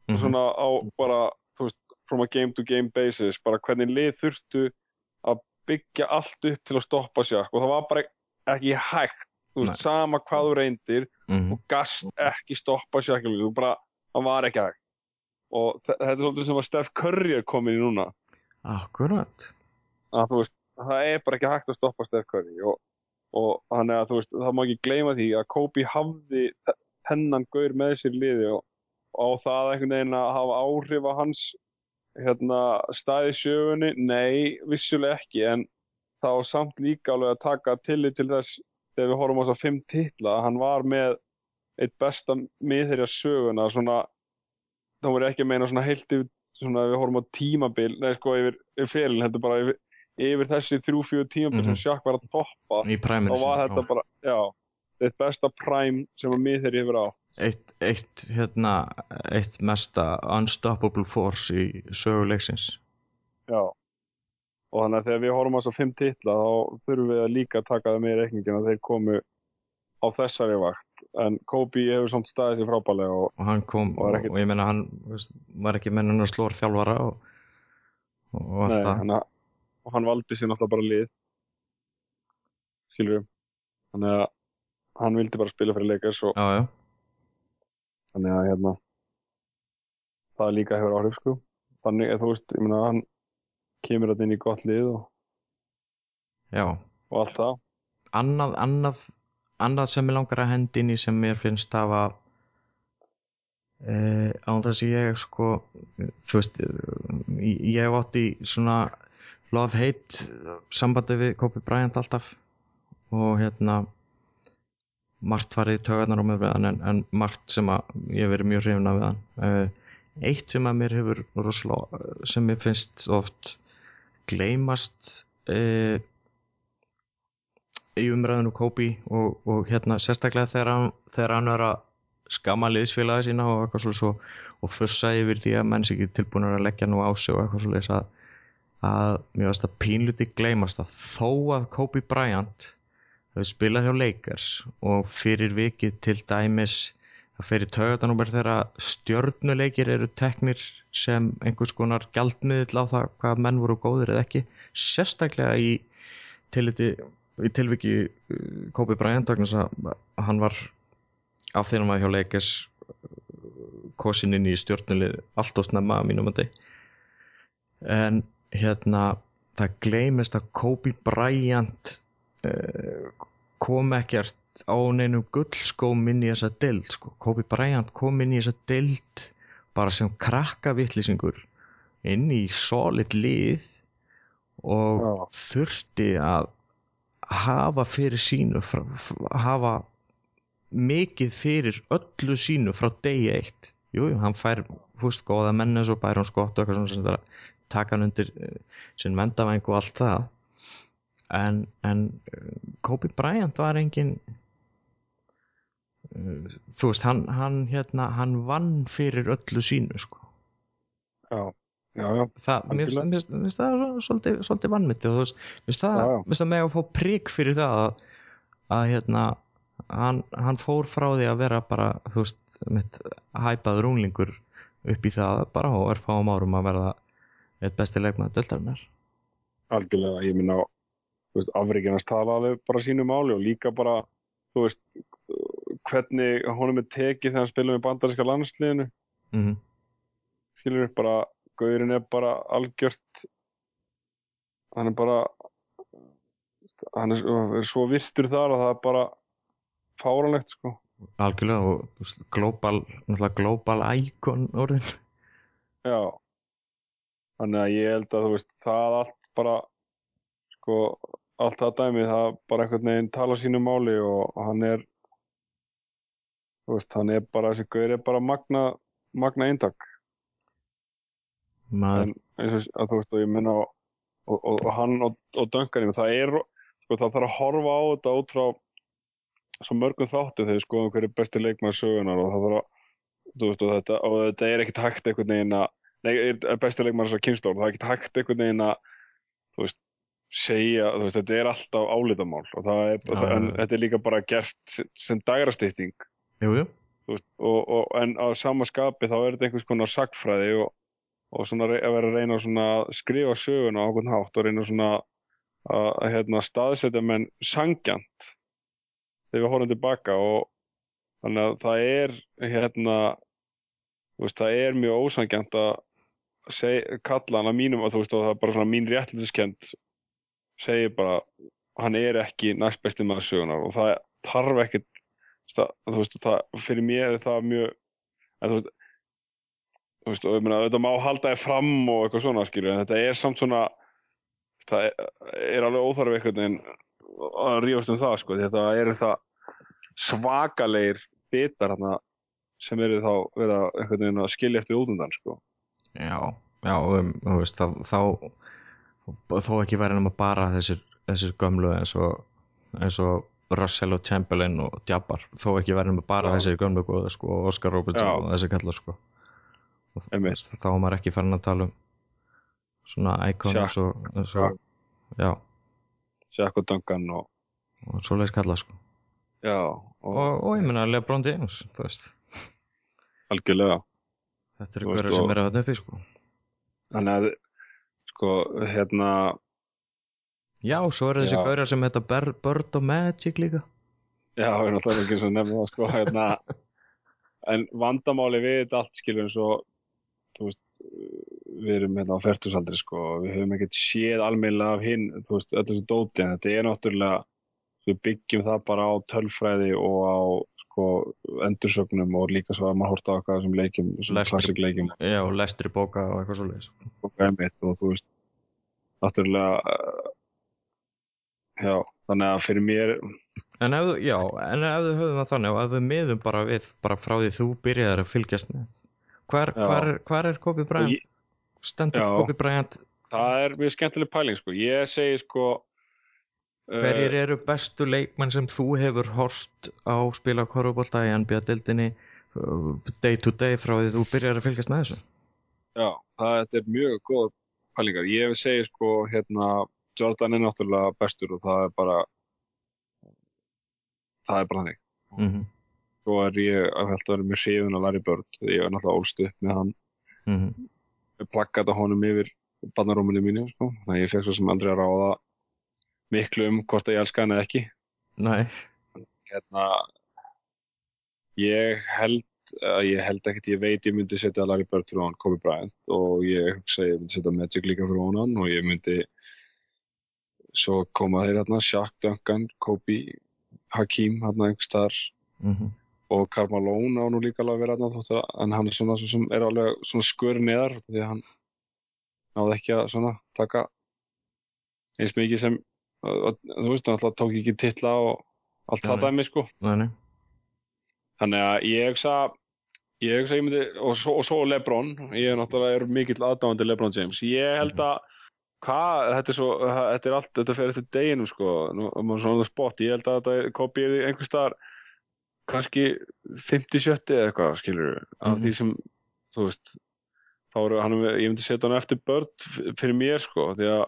mhm. svona á bara, þú veist, from a game to game basis, bara hvernig lið þurftu að byggja allt upp til að stoppa Shaq og það var bara ekki hægt, þú veist, Nei. sama hvað þú reyndir Mhm. og gast ekki stoppa Shaq þú bara, það var ekki hægt og þe- þetta er svolítið sem að Steph Curry er komin í núna akkurat að veist, það er bara ekki hægt að stoppa Steph Curry og, og hann er að þú veist, það má ekki gleyma því að Kobe hafði þennan gaur með sér liði og, og það einhvern veginn að hafa áhrif á hans hérna, staði í sögunni, nei, vissulega ekki en þá samt líka alveg að taka tillit til þess þegar við horfum á þess að fimm titla, að hann var með eitt besta miðherja söguna svona, þá voru ekki að meina svona heilt yfir, svona við horfum á tímabil, nei sko yfir, yfir felin, heldur bara yfir, yfir þessi þrjú, fjögur tímabil Mhm. sem Shaq var að toppa þá var þetta bara, já eitt besta prime sem að miðherji hefur á. Eitt, eitt, hérna, eitt mesta unstoppable force í söguleiksins já. Og þannig að þegar við horfum á þess að fimm titla þá þurfum við að líka taka það með í reikningin að þeir komu á þessari vakt. En Kobe hefur samt staðið sér frábælega og og hann kom Og og, ég meina hann var ekki með hennar slór þjálfara og, og allt það og hann valdi sér náttúrulega bara lið. Skilur við þannig að hann vildi bara spila fyrir leikars og já, já, þannig að hérna það líka hefur áhrif sko. Þannig að þú veist, ég meina hann kemur þetta inn í gott lið og, já. og allt það. Annað, annað, annað sem ég langar að hendi inn í sem mér finnst hafa uh, án þess að ég sko þú veist eh, ég hef átt í svona love-hate sambandi við Kobe Bryant alltaf. Og hérna margt farið í tögarnar á mig við hann en, en margt sem að ég hef verið mjög hrifna við hann. Uh, eitt sem að mér hefur rosalega, sem mér finnst oft gleymast uh, í umræðinu Kobe og, og hérna sérstaklega þegar hann, þegar hann er að skama liðsfélagi sína og eitthvað svolítið svo og fussa yfir því að menn sé ekki tilbúin að leggja nú á sig og eitthvað svolítið að, að mér finnst að pínluti gleymast að þó að Kobe Bryant hefur spilað hjá Lakers og fyrir vikið til dæmis það fyrir taugatanúmer þegar stjörnuleikir eru teknir sem einhvers konar gjaldmiðl á það hvað menn voru góðir eða ekki sérstaklega í, tiliti, í tilviki uh, Kobe Bryant hann var af því hann var hjá Lakers kosin inn í stjórnulið allt og snemma að mínum þig en hérna það gleymist að Kobe Bryant uh, kom ekkert á neinum gullskóm inn í þessa dild sko. Kobe Bryant kom inn í þessa dild bara sem krakkavittlisingur inn í solid lið og Já. þurfti að hafa fyrir sínu hafa mikið fyrir öllu sínu frá degi eitt jú, jú, hann fær fúst góða menn eins og Byron Scott og eitthvað svona sem það taka hann undir uh, sinn mendavæng og allt það. En, en uh, Kobe Bryant var engin uh, þú veist, hann, hann hérna, hann vann fyrir öllu sínu sko. Já, já, já, það, mér finnst- það svolítið, svolítið vannmyndi og þú veist, mér finnst það, Já, já. mér finnst það með að fá prík fyrir það að, að hérna hann, hann fór frá því að vera bara þú veist, mitt hæpaður unglingur upp í það bara og er fáum árum að verða eitt besti leikmaður döldarinnar algjörlega, ég minna afreikinast tala alveg bara sínu máli og líka bara, þú veist hvernig honum er tekið þegar hann spilum í bandaríska landsliðinu. Mm -hmm. skilur bara, Gaurin er bara algjört hann er bara hann er, er svo virtur þar að það er bara fáranlegt sko. Algjörlega og global, global icon orðin. Já þannig að ég held að þú veist það allt bara sko allt það dæmi það bara einhvern veginn tala sínu máli og hann er þú veist hann er bara þessi gaur er bara magna magna eintak. Maður, en eins og að þú veist og ég minna og, og, og, og hann og, Duncan það er sko það þarf að horfa á þetta út frá svo mörgum þáttu þegar skoðum hverju besti leikmaður sögunar og það þarf að þú veist og þetta og þetta er ekkert hægt einhvern veginn að besti leikmaður þessar kynnslóð það er ekkert hægt einhvern veginn að þú veist segja, þú veist, þetta er alltaf álitamál og það er, Já, en þetta er líka bara gert sem- og, en á sama skapi þá er þetta einhvers konar sagfræði og, og svona að vera að reyna að skrifa söguna á okkur hátt og reyna svona að, hérna, staðsetja menn sangjant þegar við horfum tilbaka og þannig að það er hérna veist, það er mjög ósangjant að kalla hann að mínum að þú veist og það er bara svona mín réttlætiskend segir bara hann er ekki næst besti maður sögunar og það þarf ekkit það, þú veist, það, fyrir mér er það mjög en þú veist þú veist, og ég meina, þetta má halda þér fram og eitthvað svona, skilju, en þetta er samt svona það er, alveg óþarf einhvern veginn að rífast um það, sko, að það eru það svakalegir bitar hérna sem eru þá veginn að skilja eftir útundan, sko Já, já, um, þú veist, þá, þá þó ekki verið nema bara þessir, þessir gömlu eins og, eins og Russell og Chamberlain og Jabbar þó ekki verið nema bara Já. þessir gömlu góða sko, og Oscar Robertson Já. og þessi kallar sko. og þá er maður ekki farin að tala um svona eins og, eins og Jack og Duncan og og svoleiðis kallar sko. já, og, og, og ég meina Lebron James algjörlega þetta eru hverju sem eru að uppi sko. þannig að sko, hérna já, svo eru þessi Já. hverju sem heita Bird og Magic líka Já, við erum alltaf ekki eins og nefnum það sko, hérna, en vandamáli við þetta allt skilur eins og þú veist, við erum hérna á færtusaldri sko, og við höfum ekkert séð almennilega af hinn, þú veist, öllu þessu dóti en þetta er náttúrulega, við byggjum það bara á tölfræði og á sko endursögnum og líka svo að maður horta á eitthvað sem leikjum, sem Lestri. klassikleikjum já, lestri bóka og eitthvað svoleiðis og einmitt og þú veist, náttúrulega já, þannig að fyrir mér En ef, þú- já, en ef við höfum það þannig og ef við miðum bara við bara frá því þú byrjaðir að fylgjast með hvar, hvar, hvar er Kobe Bryant stendur Já. Kobe Bryant það er mjög skemmtileg pæling sko. ég segi sko hverjir uh, eru bestu leikmenn sem þú hefur hort á spila korfubólta í NBA-dildinni day to day frá því þú byrjar að fylgjast með þessu já, það er mjög góð pælingar ég vil segja sko hérna Jordan er náttúrulega bestur og það er bara það er bara þannig mm -hmm. svo er ég að held að vera með hrifun að Larry Bird ég er náttúrulega ólst upp með hann Mm með plakkat á honum yfir barnarúminu mínu sko. þannig að ég fekk svo sem aldrei að ráða miklu um hvort að ég elska hann eða ekki. Nei, hérna ég held að ég held ekkert, ég veit ég myndi setja Larry Bird fyrir hann, Kobe Bryant og ég hugsa ég myndi setja Magic líka fyrir hann og ég myndi svo koma þeir hérna, Shaq Duncan, Kobe Hakim, hérna einhvers þar mm og Karl Malone á nú líka alveg að vera hérna þótt að en hann er svona svo sem er alveg svona skur neðar því að hann náði ekki að svona taka eins mikið sem þú veist, hann alltaf tók ekki titla og allt það dæmi sko. Nei, nei. Þannig að ég hugsa ég hugsa ég myndi, og svo, og svo Lebron. Ég er náttúrulega mikill aðdáðandi Lebron James. Ég held að hvað, þetta er svo, þetta er allt þetta fer eftir deginum sko, nú er maður svona on the spot, ég held að þetta kopi einhvers staðar kannski 50-70 eða eitthvað, skilur af Mhm. því sem, þú veist þá eru hann, ég myndi setja hann eftir f- fyrir mér sko, því að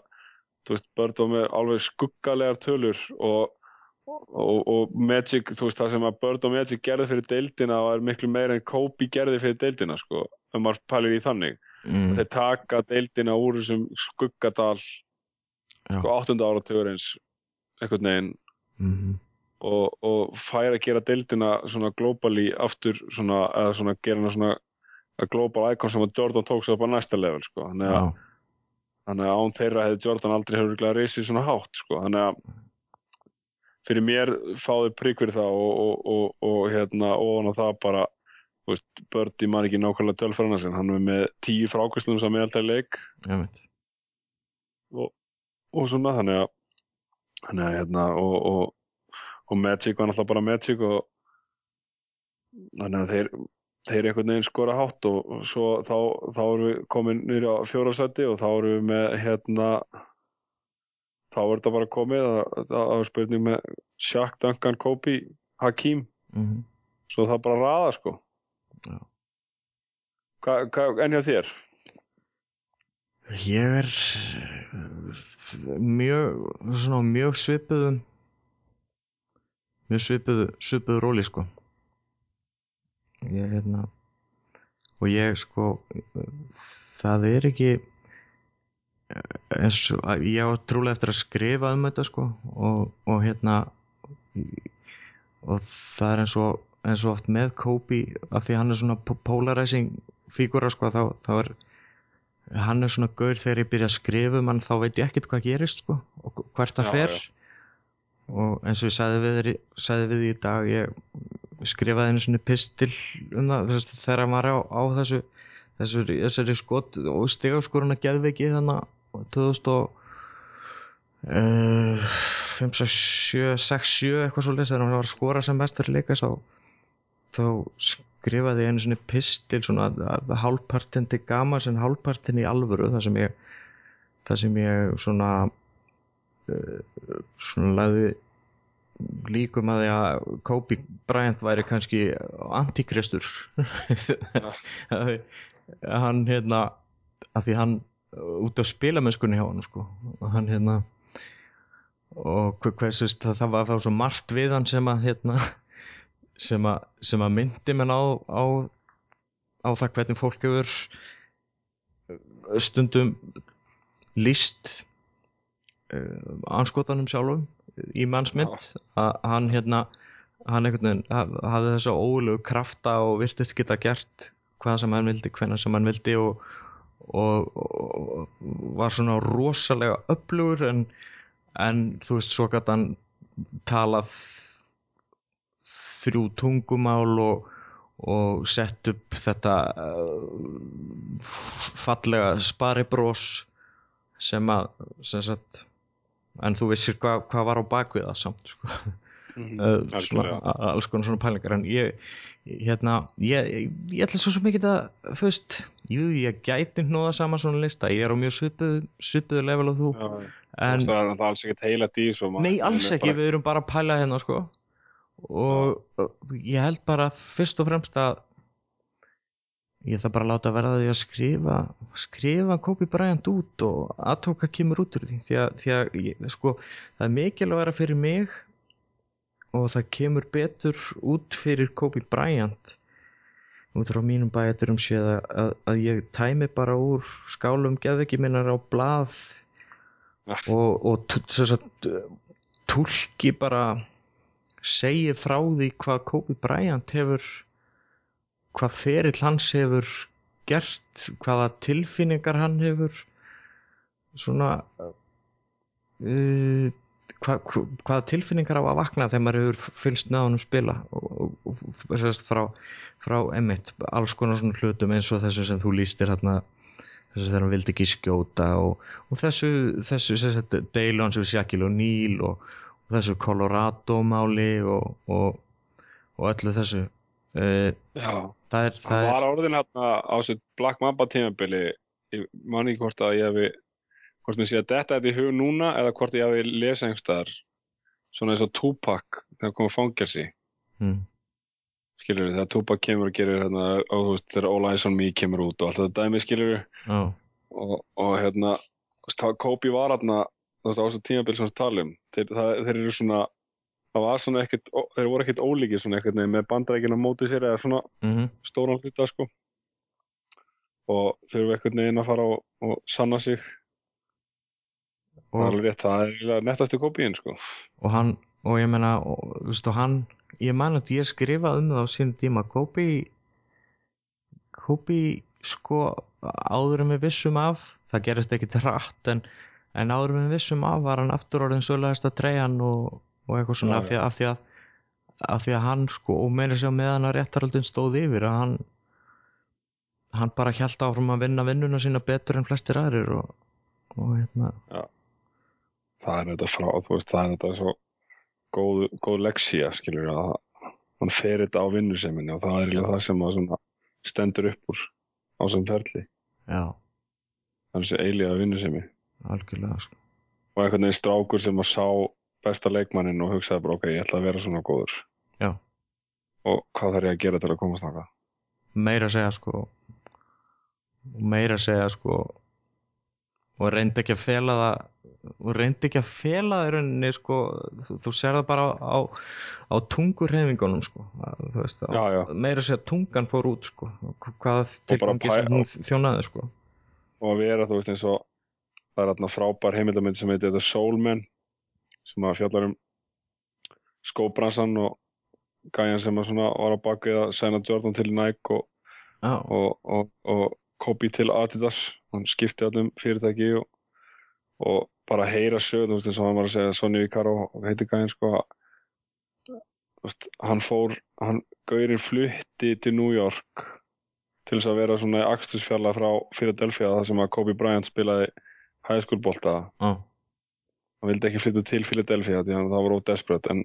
þú veist, var með alveg skuggalegar tölur og og, og Magic, þú veist það sem að Bird og Magic gerði fyrir deildina og er miklu meira en Kobe gerði fyrir deildina sko, ef maður pælir í þannig mm. þeir taka deildina úr þessum skuggadal sko áttunda áratugurins einhvern veginn Mm og, og færa að gera deildina svona globally aftur svona, eða svona gera hana svona að global icon sem að Jordan tók svo upp á næsta level sko. þannig, að, þannig að án þeirra hefði Jordan aldrei hefur reysið svona hátt sko. þannig að fyrir mér fáði prigg fyrir það og, og, og, og hérna ofan á það bara Bördi man ekki nákvæmlega tölfræðina sin hann er með tíu frákvæslum sem meðaltæði leik ég veit og svona þannig að þannig að hérna og, og, og Magic var náttúrulega bara Magic og þannig að þeir þeir einhvern veginn skora hátt og, og svo þá, þá erum við komin nýri á fjórasætti og þá erum við með hérna þá er þetta bara komið að það er spurning með Shaq, Duncan, Kobe Hakim, mm svo það bara raða sko Já. Hva, hva, en hjá þér? Ég er mjög mjög svipuðum mjög svipuðu svipuðu róli sko ég hérna og ég sko það er ekki eins og ég á trúlega eftir að skrifa um þetta sko og, og hérna og það er eins og eins og oft með Kobe af því hann er svona po- polarizing fígúra sko þá, þá er hann er svona gaur þegar ég byrja að skrifa um hann þá veit ég ekkert hvað gerist sko og hvert það fer já. og eins og ég sagði við, sagði við í dag ég skrifaði einu svona pistil um það þegar hann var á, á þessu þessu, þessari skot og stigaskoruna geðveiki þannig 2000 og uh, 5, 6, 7, 6, 7 eitthvað svolítið þegar hann var að skora sem best fyrir leika þá, þá skrifaði ég einu svona pistil svona hálfpartin til gamas en hálfpartin í alvöru þar sem ég þar sem ég svona uh, svona laði líkum að því að Kobe Bryant væri kannski antikristur. Hann hérna að því hann út af spilamennskunni hjá hann sko. Hann hérna og hver- hversu það, það var þá svo margt við hann sem að hérna sem að, sem að myndi menn á, á á það hvernig fólk hefur stundum líst uh, anskotanum sjálfum í mannsmynd. Að hann hérna hann einhvern veginn haf- hafði þessa ólegu krafta og virtist geta gert hvað sem hann vildi, hvenær sem hann vildi og, og, og var svona rosalega öflugur en, en þú veist svo gæti hann talað þrjú tungumál og, og sett upp þetta uh, fallega sparibrós sem að sem sagt, en þú vissir hvað hva var á bakvið það samt sko. Mhm, uh, svona, alls konar svona pælingar. En ég, hérna ég, ég, ætla svo ekki að þú veist, jú, ég gæti hnóða saman svona lista, ég er á mjög svipuðu svipuðu level og þú, Já, en það er alls ekkert heila dís nei, alls ekki, bara- við erum bara að pæla hérna sko. Og uh, ég held bara fyrst og fremst að ég ætla bara að láta verða því að skrifa skrifa Kobe Bryant út og aðtóka kemur út úr því því að, því að ég, sko, það er mikilvægara fyrir mig og það kemur betur út fyrir Kobe Bryant út frá mínum bæjaturum séð að, að, að ég tæmi bara úr skálum geðviki minnar á blað Ja. og, og sagt, tólki bara segi frá því hvað Kobe Bryant hefur hvað ferill hans hefur gert, hvaða tilfinningar hann hefur svona uh, hva, hva, hvaða tilfinningar á að vakna þegar maður hefur fylgst með honum spila og, og, og, frá, frá emitt, alls konar svona hlutum eins og þessu sem þú lýstir hérna þessu þegar hann vildi ekki skjóta og, og þessu, þessu sérst, deilu hans við O'Neal og, og þessu Colorado máli og öllu þessu uh, það er, það var er orðin hérna á sitt Black Mamba tímabili. Ég man ekki hvort að ég hefi hvort mér sé að detta þetta í hug núna eða hvort ég hefi lesað einhverstaðar svona eins og Tupac þegar komið fangelsi. Mm, skilur þegar Tupac kemur og gerir hérna, og veist þegar All Eyes on Me kemur út og allt þetta dæmi skilur já, og, og hérna Kobe var hérna á þessu tímabil sem við talum þeir, það, þeir eru svona það var svona ekkert, þeir voru ekkert ólíkir svona ekkert með bandrækina mótið sér eða svona mm stóran hluta sko. Og þurfa einhvern veginn að fara og, og sanna sig. Það er og, alveg rétt, það er nettastu kópíin sko. Og hann og ég meina, og, þú veist, og hann ég man að ég skrifaði um það á sínum tíma. Kobe Kobe sko áður en við vissum af það gerist ekki hratt en, en áður við vissum af var hann aftur orðin sögulegasta treyjan og, og eitthvað svona Já, af því, af, því að, af því að hann sko og meira sér meðan að réttaraldin stóð yfir að hann hann bara hjælt áfram að vinna vinnuna sína betur en flestir aðrir og, og hérna. Það er þetta frá, veist, það er þetta svo góð, góð leksía skilur að hann fer þetta á vinnuseminni og það er eiginlega það sem að svona stendur upp úr á sem ferli. Já, þannig sé eilíða vinnusemi algjörlega sko. og einhvern veginn strákur sem að sá besta leikmannin og hugsaði bara ok, ég ætla að vera svona góður Já. og hvað þarf ég að gera til að komast þangað meira að segja sko meira að segja sko og reyndi ekki að fela það og reyndi ekki að fela það í rauninni sko, þú, þú sér það bara á, á tungurhefingunum sko veist, á, Já, já. meira að segja tungan fór út sko hvað tilgangi sem hún þjónaði sko og að vera, þú veist, eins og það er þarna frábær heimildamönd sem heitir The Soul Man sem að fjallar um skóbransan og gæjan sem að svona var á bakvið að sæna Jordan til Nike og, já, og, og, og Kobe til Adidas. Hann skipti allum fyrirtæki og, og bara heyra sög þú veist eins og hann var að segja Sonny Vicaro heitir gæjan sko veist, hann fór, hann gaurinn flutti til New York til þess að vera svona í akstusfjalla frá Philadelphia þar sem að Kobe Bryant spilaði high school bolta. Já, hann vildi ekki flytja til Philadelphia því hann það var ódesperate en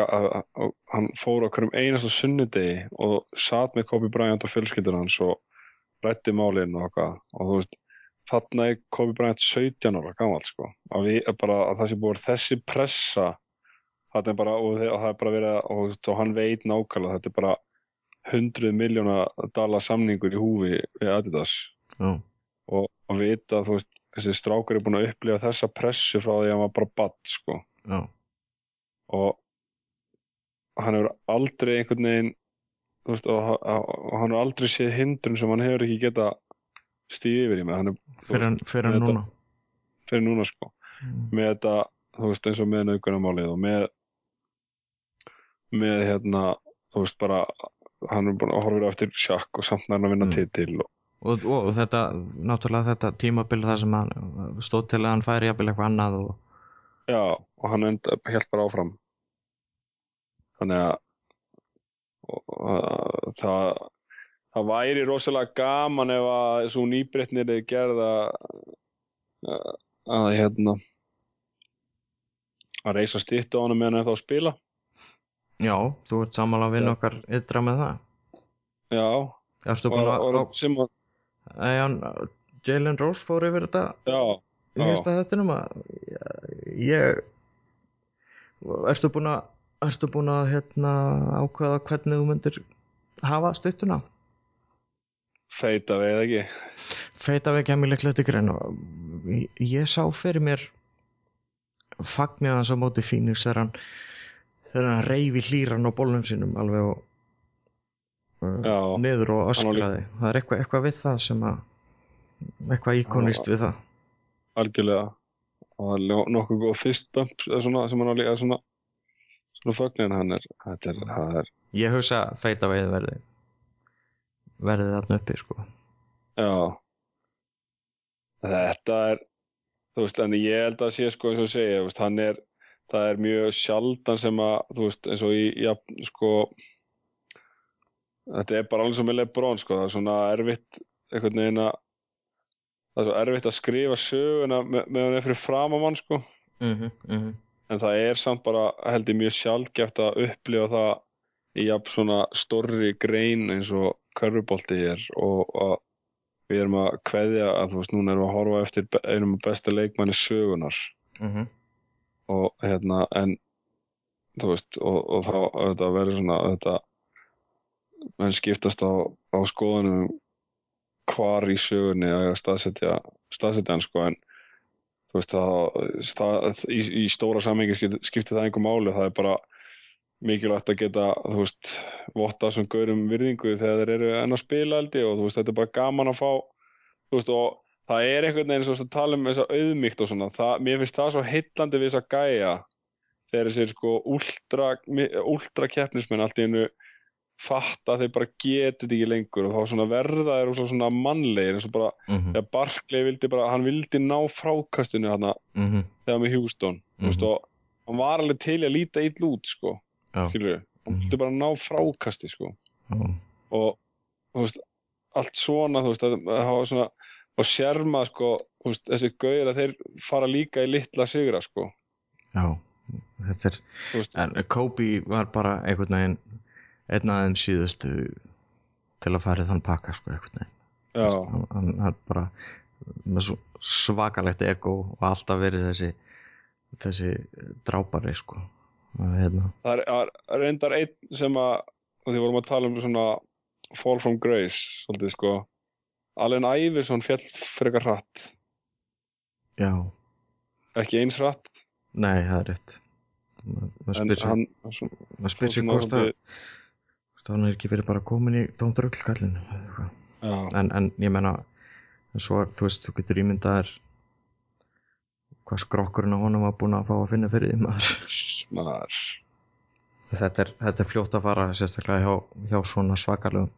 hann fór á hverjum einasta sunnudegi og satt með Kobe Bryant og fjölskyldur hans og rætti málin og eitthvað. Og þú veist þarna er Kobe Bryant 17 ára gammal sko. Að, við, bara, að það sé búið þessi pressa þarna er bara og, og það er bara verið og, veist, og hann veit nákvæmlega þetta er bara 100 miljóna dala samningur í húfi við Adidas. Já, og að vita þú veist þessi strákur er búin að upplifa þessa pressu frá því að hann var bara badd sko já, og hann hefur aldrei einhvern veginn veist, og, og, hann hefur aldrei séð hindrun sem hann hefur ekki geta stíð yfir í er þú fyrir núna fyrir núna sko Mm. með þetta, þú veist, eins og með naukunarmálið og með með hérna, þú veist, bara hann er búin að horfa eftir sjakk og samt nærna að vinna Mm. titil og, og, og, þetta, náttúrulega þetta tímabil þar sem hann stóð til að hann færi jafnvel eitthvað annað og já, og hann enda, held bara áfram. Þannig að og, það það væri rosalega gaman ef að svo nýbreytnir er gerð að að hérna að reysa stýttu á hann meðan hann er þá að spila. Já, þú ert sammála að vinna Já. okkar ytra með það. Já, Ertu og, búin að, að hann, Jalen Rose fór yfir þetta já, í nýsta þettinum að ég ertu búin að ertu búin að hérna ákveða hvernig þú myndir hafa stuttuna feita við ekki? Feita við kemur líklega til grein og ég, sá fyrir mér fagnir hans á móti Phoenix þegar hann hann reyfi hlýran á bólnum sínum alveg og Já. niður og öskraði. það er eitthvað, eitthvað við það sem að eitthvað íkonist við það. Algjörlega. Og það er nokkuð góð fyrst bump svona, sem hann líka svona svona fögnin hann er, þetta er, er ég hugsa feita við verði verði þarna uppi sko. Já. Þetta er þú veist, en ég held að sé sko eins og segja, veist, hann er það er mjög sjaldan sem að þú veist, eins og í, já, sko þetta er bara alveg sem með Lebron, sko, það er svona erfitt einhvern veginn að það er svo erfitt að skrifa söguna með, með hann er fyrir framamann, sko. Mm -hmm, mm -hmm. en það er samt bara held ég mjög sjálfgeft að upplifa það í jafn svona stórri grein eins og körfubolti er og að við erum að kveðja að þú veist núna erum við að horfa eftir einum af bestu leikmanni sögunar Mm og hérna en þú veist og, og þá þetta verður svona þetta menn skiptast á, á skoðunum hvar í sögunni að staðsetja staðsetja hann sko en þú veist það, það í, í stóra samhengi skiptir, skiptir það einhver máli. Það er bara mikilvægt að geta þú veist votta sem gaurum virðingu þegar þeir eru enn að spila held ég og þú veist þetta er bara gaman að fá þú veist og það er einhvern veginn að tala um þess að auðmygt og svona. Það, mér finnst það svo heillandi við þess að gæja þegar þessir sko últra, últra keppnismenn allt í einu fatta að þeir bara þetta ekki lengur og þá svona verða þeir svona mannlegir eins og bara -hmm. þegar Barkley vildi bara, hann vildi ná frákastinu hann Mm -hmm. þegar með Houston mm Mhm. og hann var alveg til að líta ill út sko, skilur hann Mhm. vildi bara ná frákasti sko og þú veist, allt svona þú veist, að að hafa svona og sérma sko, veist, þessi gauðir að þeir fara líka í litla sigra sko, Já, þetta er veist, en Kobe var bara einhvern veginn einn af þeim síðustu til að fara í þann pakka sko já, hann, hann er bara með svo svakalegt ego og alltaf verið þessi þessi drápari sko. Hérna. Það er, er reyndar einn sem að, því vorum að tala um svona fall from grace, svolítið sko. Allen Iverson fjall frekar hratt. Já, ekki eins hratt. Nei það er rétt. Ma- maður en spyr sig, hann maður spyr sig svona hvort að að hann er ekki verið bara komin í tóndröglkallin já, en, en ég menna en svo, þú veist, þú getur ímyndaðir hvað skrokkurinn á honum var búin að fá að finna fyrir því maður. Þetta er, þetta er fljótt að fara sérstaklega hjá, hjá svona svakalugum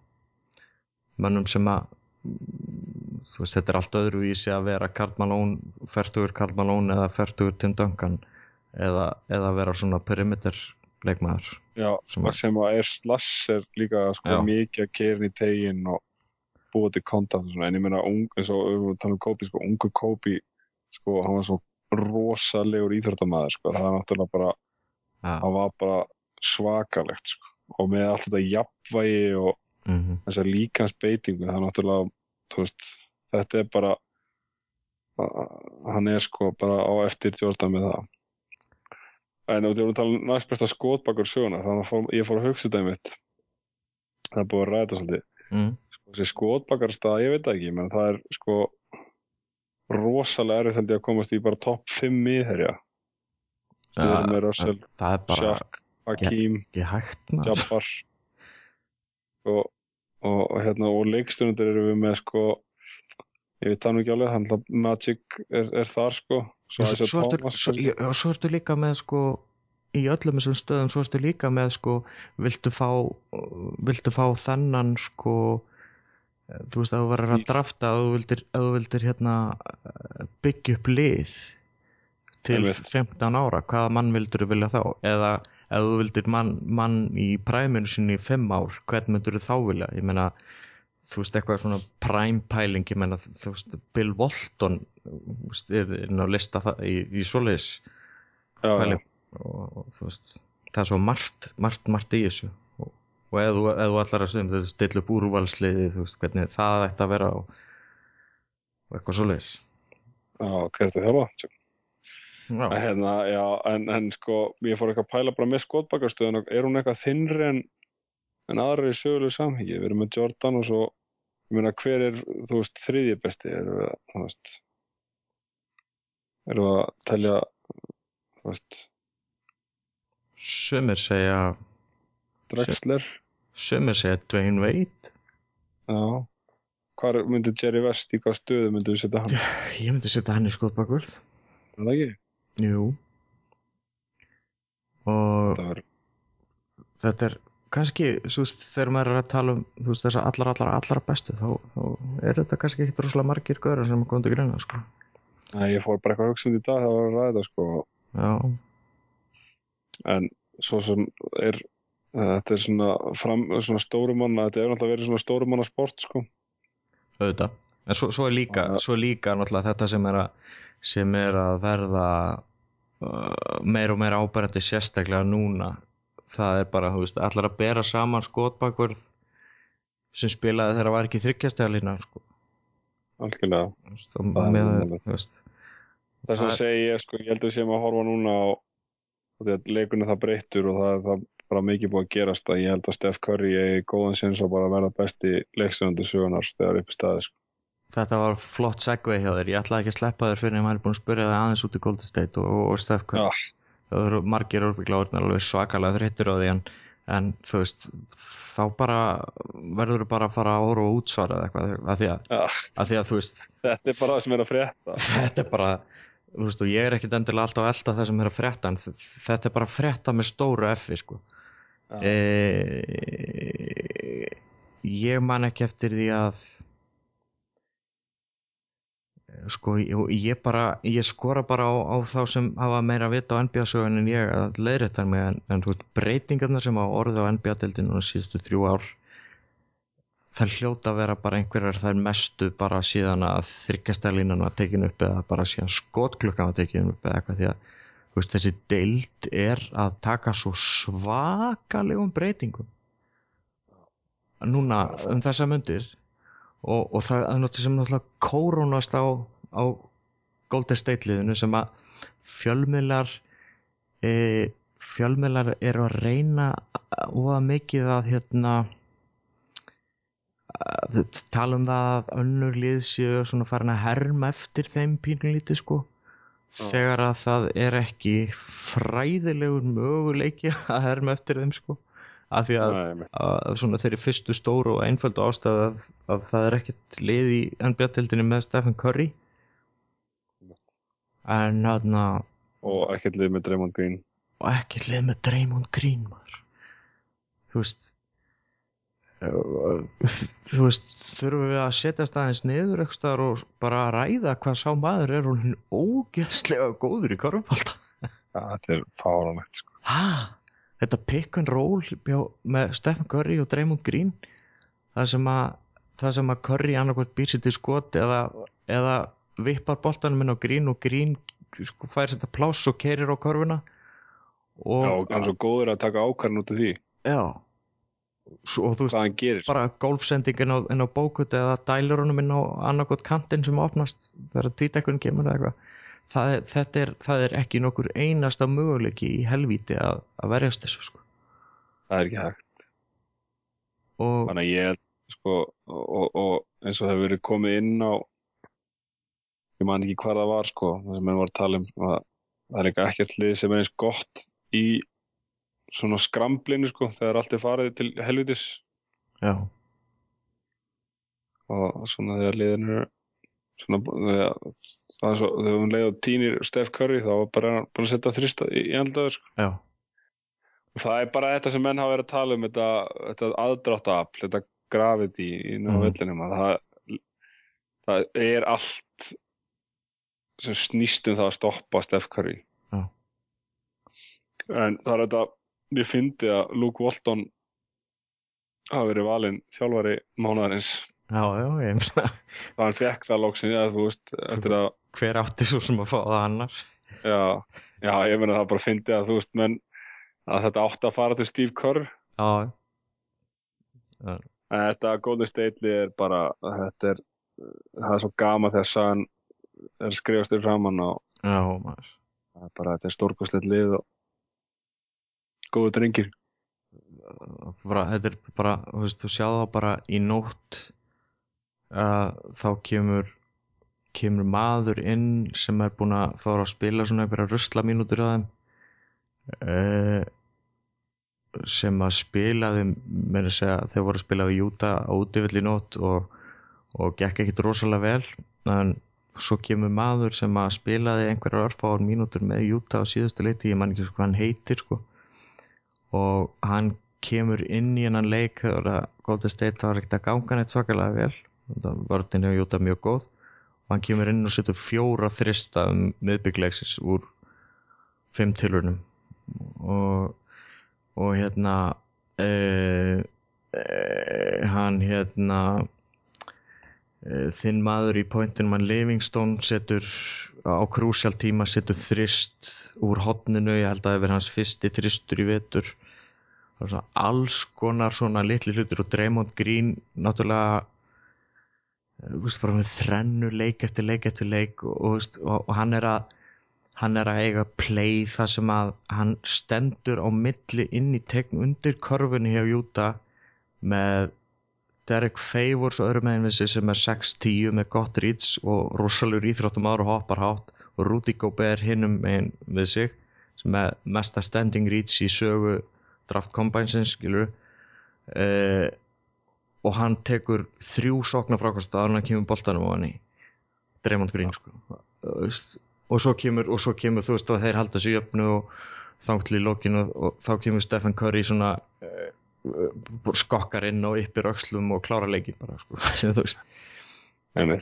mönnum sem að þú veist, þetta er allt öðruvísi að vera Karl Malone, fertugur Karl Malone eða fertugur Tim Duncan eða, eða vera svona perimeter leikmaður já, Sem sem, að- að er slasser líka sko, mikið að keira í tegin og búa til svona. en ég meina, ung, eins og við vorum að tala um Kobe sko, ungu Kobe sko, hann var svo rosalegur íþróttamaður sko. það er náttúrulega bara, ja. hann var bara svakalegt sko. og með allt þetta jafnvægi og mm þessar líkans beitingu það er náttúrulega, veist þetta er bara hann er sko bara á eftir Jordan með það en ef við vorum að tala um næst besta skotbakur söguna þannig að ég fór að hugsa þetta einmitt það er búið að ræða þetta svolítið. Mm. þessi skotbakar stað, ég veit það ekki menn það er sko rosalega erfitt held ég að komast í bara topp 5 miðherja. Við erum með Russell, það er bara Shaq, Hakim Jabbar. Og, og, og hérna og leikstunundir eru við með sko ég veit það nú ekki alveg hann Magic er, er þar sko. Svo Isaiah svo, ertu, Thomas svo, já, svo ertu líka með sko í öllum þessum stöðum svo ertu líka með sko viltu fá viltu fá þennan sko eh, þú veist að þú verður að drafta að þú vildir, að þú vildir hérna eh, byggja upp lið til Einmitt. 15 ára hvaða mann vildur þú vilja þá? Eða ef þú vildir mann, mann í præminu sinni í 5 ár hvern myndur þú þá vilja? Ég meina þú veist eitthvað svona prime pæling ég meina þú veist Bill Walton veist, er inn á lista það, í, í svoleiðis já, já, pæling. Og, og þú veist það er svo margt, margt, margt í þessu. Og, og ef þú, þú allar að sem þetta stilla upp úrvalsliði þú veist hvernig það ætti að vera og, og eitthvað svo leiðis Já, hver er þetta þjálfa? Já, Hérna, já, en, en sko, ég fór eitthvað að pæla bara með skotbakarstöðun er hún eitthvað þinnri en, en aðra í sögulegu samhengi? Við erum með Jordan og svo, meina, hver er, þú veist, þriðji besti? Erum við, þú veist, erum við að telja, þú veist, sumir segja Drexler? sumir segja Dwayne Wade Já. Hvar myndi Jerry West í hvað stöðu myndi við setja hann? ég myndi setja hann í skotbakur Er það ekki? jú og Það er, þetta er kannski, þú veist, þegar maður er að tala um þú veist, þess að allar, allar, allar bestu þá, þá er þetta kannski ekki rosalega margir göður sem er komið til greina, sko Nei, ég fór bara eitthvað að hugsa um í dag það var að ræða, sko, já, en svo sem er þetta er svona, fram, svona stórumanna þetta er náttúrulega verið svona stórumanna sport sko. auðvitað en svo, svo er líka, Já. svo er líka náttúrulega þetta sem er að, sem er að verða uh, meir og meir ábærandi sérstaklega núna það er bara, þú veist, allar að bera saman skotbakur sem spilaði þegar það var ekki þryggjastega lína sko, algjörlega Það er er- segi ég sko, ég held að við séum að horfa núna á því að leikunni það breyttur og það er það bara mikið búið að gerast að ég held að Steph Curry er í góðan sinns og bara verða besti leiksöndu sögunar þegar upp í staði sko. Þetta var flott segvei hjá þér, ég ætlaði ekki að sleppa þér fyrir en ég væri búin að spyrja það aðeins út í Golden State og, og, og Steph Curry. Já. Það eru margir orðbyggla alveg svakalega þreyttur á því en, en þú veist, þá bara verður þú bara að fara að orða og útsvara eða eitthvað, af því að, Já, af því að veist, þetta er bara það sem er að frétta þetta er bara, þú veist, og ég er ekkit endilega alltaf að elda það sem er að frétta en þetta er bara að frétta með stóru F-i, sko. Já. E, ég man ekki eftir því að sko ég, bara ég skora bara á, á þá sem hafa meira að vita á NBA-sögun en ég að leiðréttar mig en, en veist breytingarna sem hafa orðið á NBA-deildinu á síðustu þrjú ár það hljóta að vera bara einhverjar þær mestu bara síðan að þryggjastælínan var tekin upp eða bara síðan skotklukkan var tekin upp eða eitthvað því að veist, þessi deild er að taka svo svakalegum breytingum. Núna um þessa mundir og, og það er náttúrulega sem náttúrulega kórónast á, á Golden State liðinu sem að fjölmiðlar e, fjölmiðlar eru að reyna óða mikið að hérna að tala um það að önnur lið séu svona farin að herma eftir þeim pínulítið sko Já. þegar að það er ekki fræðilegur möguleiki að herma eftir þeim sko af því að, Nei, að svona þeirri fyrstu stóru og einföldu ástæð að, að það er ekkert lið í NBA-tildinni með Stephen Curry. En hérna og ekkert lið með Draymond Green. Og ekki lið með Draymond Green maður. Þú veist þú veist þurfum við að setjast aðeins niður og bara að ræða hvað sá maður er hún ógeðslega góður í korfbalta Já, þetta er fáránlegt sko. ha? Þetta pick and roll bjó, með Stephen Curry og Draymond Green það sem að það sem að Curry annarkvæmt býr sér til skot eða, eða vippar boltanum inn á Green og Green sko, fær þetta pláss og keirir á korfuna og Já, og hann svo góður að taka ákvarðan út af því. Já. Svo, og þú veist, bara golfsendingin á, inn á bókut eða dælur honum inn á annarkot kantinn sem opnast þegar tvítekkurinn kemur eða eitthvað það er, þetta er, það er ekki nokkur einasta möguleiki í helvíti að, að verjast þessu sko. það er ekki hægt. Og þannig að ég sko, og, og, og eins og það hefur verið komið inn á ég man ekki hvað það var sko, það var að tala um að það er ekki ekkert lið sem er eins gott í svona skramblinu sko, þegar allt er farið til helvitis já, og svona þegar liðin eru svona, það er svo, þegar hún leiði á tínir Steph Curry þá var bara að setja þrista í, andaður sko. já, og það er bara þetta sem menn hafa verið að tala um þetta, þetta aðdráttaafl, þetta gravity í nú Mhm. að það, það er allt sem snýst um það að stoppa Steph Curry Já. en það er þetta ég fyndi að Luke Walton hafa verið valinn þjálfari mánaðarins já, já ég meina, og hann fekk það lóksin, að, hver átti svo sem að fá það annar já, Já, ég meina það bara fyndi að þú veist menn að þetta átti að fara til Steve Kerr. Já, en þetta Golden State er bara þetta er, það er svo gama þegar sagan er skrifast yfir framann og já, maður. Það er bara þetta er stórkostlegt lið og góðu drengir. Bara, þetta er bara, þú veist, þú sjá það bara í nótt að þá kemur kemur maður inn sem er búinn að fara að spila svona einhverja rusla mínútur á þeim uh, sem að spilaði með að segja þeir voru að spila við Júta á útivill í nótt og, og gekk ekkit rosalega vel en svo kemur maður sem að spilaði einhverja örfáður mínútur með Júta á síðustu leiti, ég man ekki svo hvað hann heitir sko. Og hann kemur inn í hennan leik þegar að Golden State var ekkert að ganga neitt svakalega vel vörðin hefur jútað mjög góð. Og hann kemur inn og setur fjóra þrista um miðbyggleiksins úr fimm tilurnum og, og hérna e, e, hann hérna e, þinn maður í pointinum hann Livingstone setur á krúsjál tíma setur þrist úr hotninu, ég held að það hefur hans fyrsti þristur í vetur. Er alls konar svona litli hlutir og Draymond Green náttúrulega þú veist bara með þrennu leik eftir leik eftir leik og, og, og, hann er að hann er að eiga play þar sem að hann stendur á milli inn í tegn undir korfunni hjá Júta með Derek Favors og öðrum sig sem er 6-10 með gott reach og rosalur íþróttum ára hoppar hátt og Rudy Gobert hinnum meginn við sig sem er mesta standing reach í sögu draft combinesins skilur uh, og hann tekur þrjú sokna frákvæmst að hann kemur boltanum á hann í. Draymond Green sko. og svo kemur og svo kemur þú veist að þeir halda sér jöfnu og þangli í lokinu og þá kemur Stephen Curry svona uh, skokkar inn og yppir öxlum og klára leikin bara sko. sem þú veist. Nei,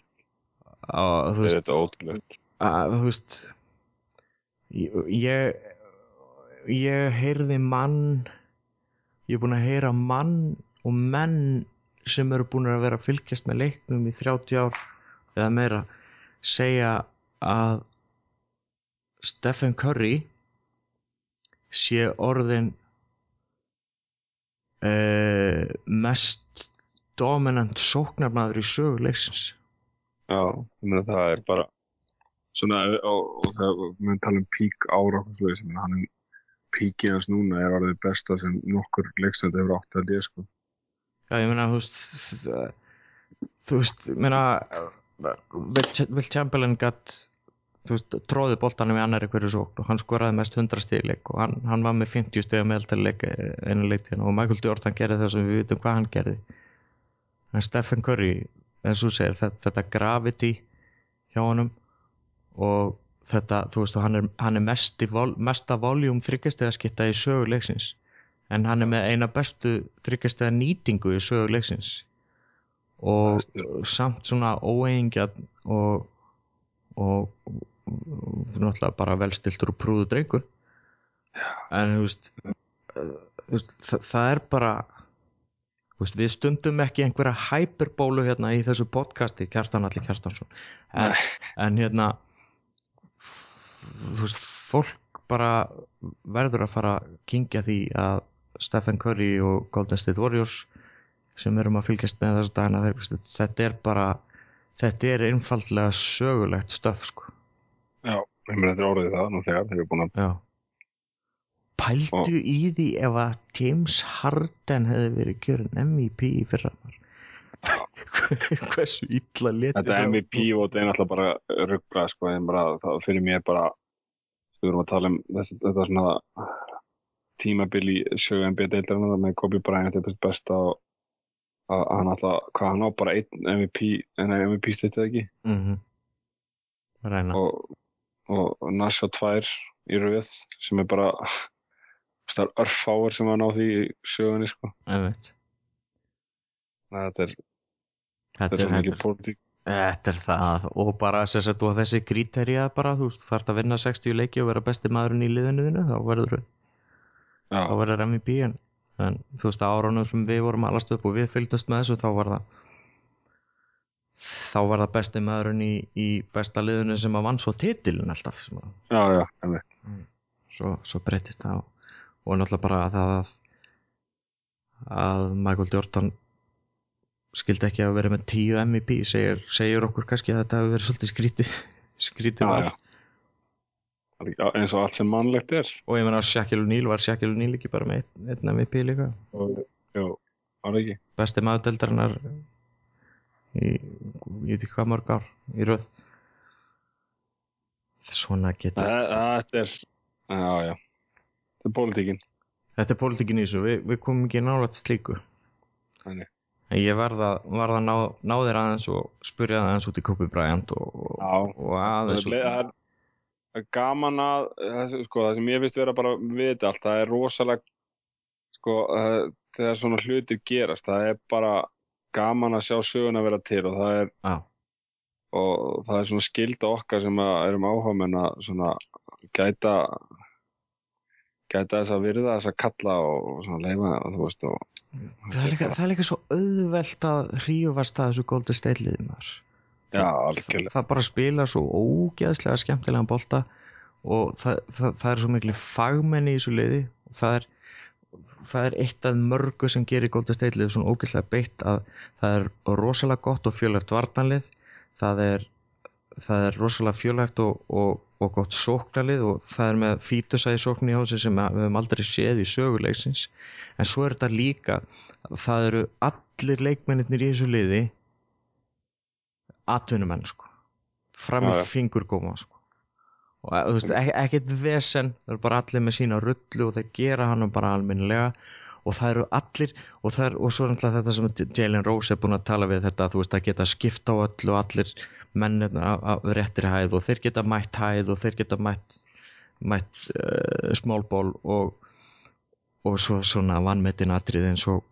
og þú veist. þetta ótrúlegt. Að þú veist ég ég heyrði mann ég er búin að heyra mann og menn sem eru búin að vera að fylgjast með leiknum í 30 ár eða meira segja að Stephen Curry sé orðin uh, mest dominant sóknarmaður í sögu leiksins. Já, ég meina það er bara svona og, og þegar við talum um pík ára hann píkið hans núna er orðið besta sem nokkur leikstönd hefur átt að ég sko Já, ég meina, þú veist Will Chamberlain gætt tróði boltanum í annari hverju sókn og hann skoraði mest 100 stíðleik og hann, hann var með 50 stíða meðaltaleik einu leiktíðan og Michael Jordan gerði það sem við vitum hvað hann gerði. En Stephen Curry eins og segir, þetta, þetta gravity hjá honum og þetta, þú veist, hann er, hann er mest vol, mesta voljum þryggjastega í söguleiksins en hann er með eina bestu þryggjastega nýtingu í söguleiksins og Æstur. samt svona óeingjad og, og, og náttúrulega bara velstiltur og prúðu drengur. En þú veist, það, það er bara veist, við stundum ekki einhverja hyperbólu hérna í þessu podcasti Kjartan Alli Kjartansson. En, en hérna þú veist, fólk bara verður að fara að kingja því að Stephen Curry og Golden State Warriors sem erum að fylgjast með þessu dagina þetta er bara þetta er einfallega sögulegt stöf sko. Já, ég meina þetta er orðið það nú þegar þeir eru búin að Já. Pældu og... í því ef að James Harden hefði verið kjörin MVP í fyrra hversu illa leti Þetta MVP þetta er náttúrulega bara ruggla sko, bara það fyrir mér bara við vorum að tala um þess, þetta svona tímabil í sögu NBA-deildarinn með Kobe Bryant er besta og að hann alltaf, hvað hann á bara einn MVP, en MVP stýttið ekki? Mm -hmm. og, og Nash á tvær í rauð sem er bara það er örfáir sem hann á því í sögunni sko. Þetta er þetta er svo mikið pólitík. Þetta er það og bara að þú að þessi gríterja bara þú þarf að vinna 60 leiki og vera besti maðurinn í liðinu þá verður þá verður MVP en, en þú veist að áránum sem við vorum allast upp og við fylgdast með þessu þá var það þá var það besti maðurinn í, í besta liðinu sem að vann svo titilin alltaf Já, já, mm. svo, svo breytist það og, náttúrulega bara það að, að Michael Jordan skildi ekki að vera með 10 MVP segir, segir okkur kannski að þetta hefur verið svolítið skrítið skrítið Já, val já. Það er ekki- eins og allt sem mannlegt er. Og ég meina að Shaquille O'Neal var Shaquille O'Neal ekki bara með einn, einn MVP líka? Og, já, var ekki? Besti maður deldarinnar í, ég veit ekki hvað mörg ár í röð. Svona getur Þa- þetta er, já, já. Þetta er pólitíkin. Þetta er pólitíkin í þessu, við, við komum ekki nálægt slíku. Þannig. en ég varð að, varð að ná, ná þér aðeins og spurja aðeins út í Kobe Bryant og, og, aðeins það er, það er- það er gaman að það, sko, það sem ég finnst vera bara við þetta allt, það er rosalega sko, það, þegar svona hlutir gerast, það er bara gaman að sjá söguna vera til og það er, Já, og það er svona skilda okkar sem að erum áhugamenn að svona gæta gæta þess að virða þess að kalla og, og svona leifa það, þú veist, og það er, líka, það er líka svo auðvelt að hrífast að þessu liðið maður já, algjörlega. það bara spila svo ógeðslega skemmtilegan bolta og það, það, það er svo miklu fagmenni í þessu liði. Og það er, það er eitt af mörgu sem gerir Golden State liðið svona ógeðslega beitt að það er rosalega gott og fjölögt varnanlið það er, það er rosalega fjölögt og, og, og gott sóknarlið og það er með fítusa í sóknir hjá sig sem við höfum aldrei séð í söguleiksins en svo er þetta líka það eru allir leikmennir í þessu liði atvinnumenn sko. Fram í fingurgóma sko. Og eh, þú veist, ek ekkert vesen það eru bara allir með sína rullu og þeir gera hann bara alminnilega og það eru allir og, það er, og svo er náttúrulega þetta sem Jalen Rose er búin að tala við þetta þú veist að geta skipt á öllu og allir mennir af, réttri hæð og þeir geta mætt hæð og þeir geta mætt mætt uh, small ball og, og svo svona vannmettin atrið eins og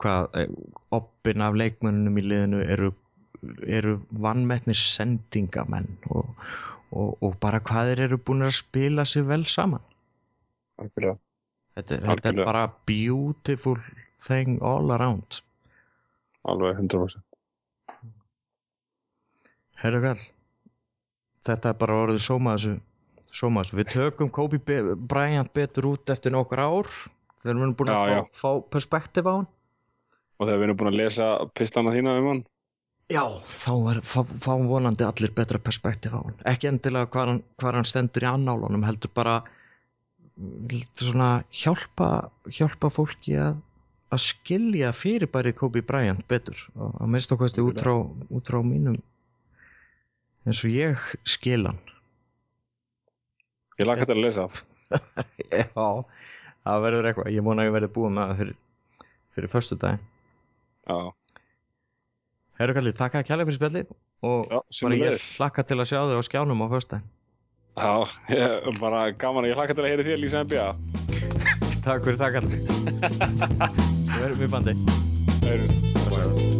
hvað eh, oppin af leikmönnum í liðinu eru, eru vannmettnir sendingamenn og, og, og bara hvað þeir eru búin að spila sig vel saman. Algjörlega. Þetta, þetta er Algjörlega. bara beautiful thing all around. Alveg 100% Herra Kall þetta er bara orðið sóma þessu sóma þessu, við tökum Kobe Be Bryant betur út eftir nokkur ár. Þegar við erum búin að já. fá, fá perspektíf á hann. Og þegar við erum búin að lesa pislana þína um hann Já, þá er, fá, fá vonandi allir betra perspektíf á hann. Ekki endilega hvað hann, hvað hann stendur í annálunum, heldur bara viltu svona hjálpa, hjálpa fólki að, að skilja fyrirbæri Kobe Bryant betur. Og að minnst okkur út frá, út frá mínum eins og ég skil hann. ég laka til að lesa Já, það verður eitthvað. Ég vona að ég verði búið með það fyrir, fyrir förstu daginn. já, Herru Kalli, takk að kjærlega fyrir spjallið og já, bara ég hlakka til að sjá þig á skjánum á daginn. já, ég, bara gaman að ég laka til að heyri því að lýsa NBA Takk fyrir takk allir Svo erum við bandi Heyrðu.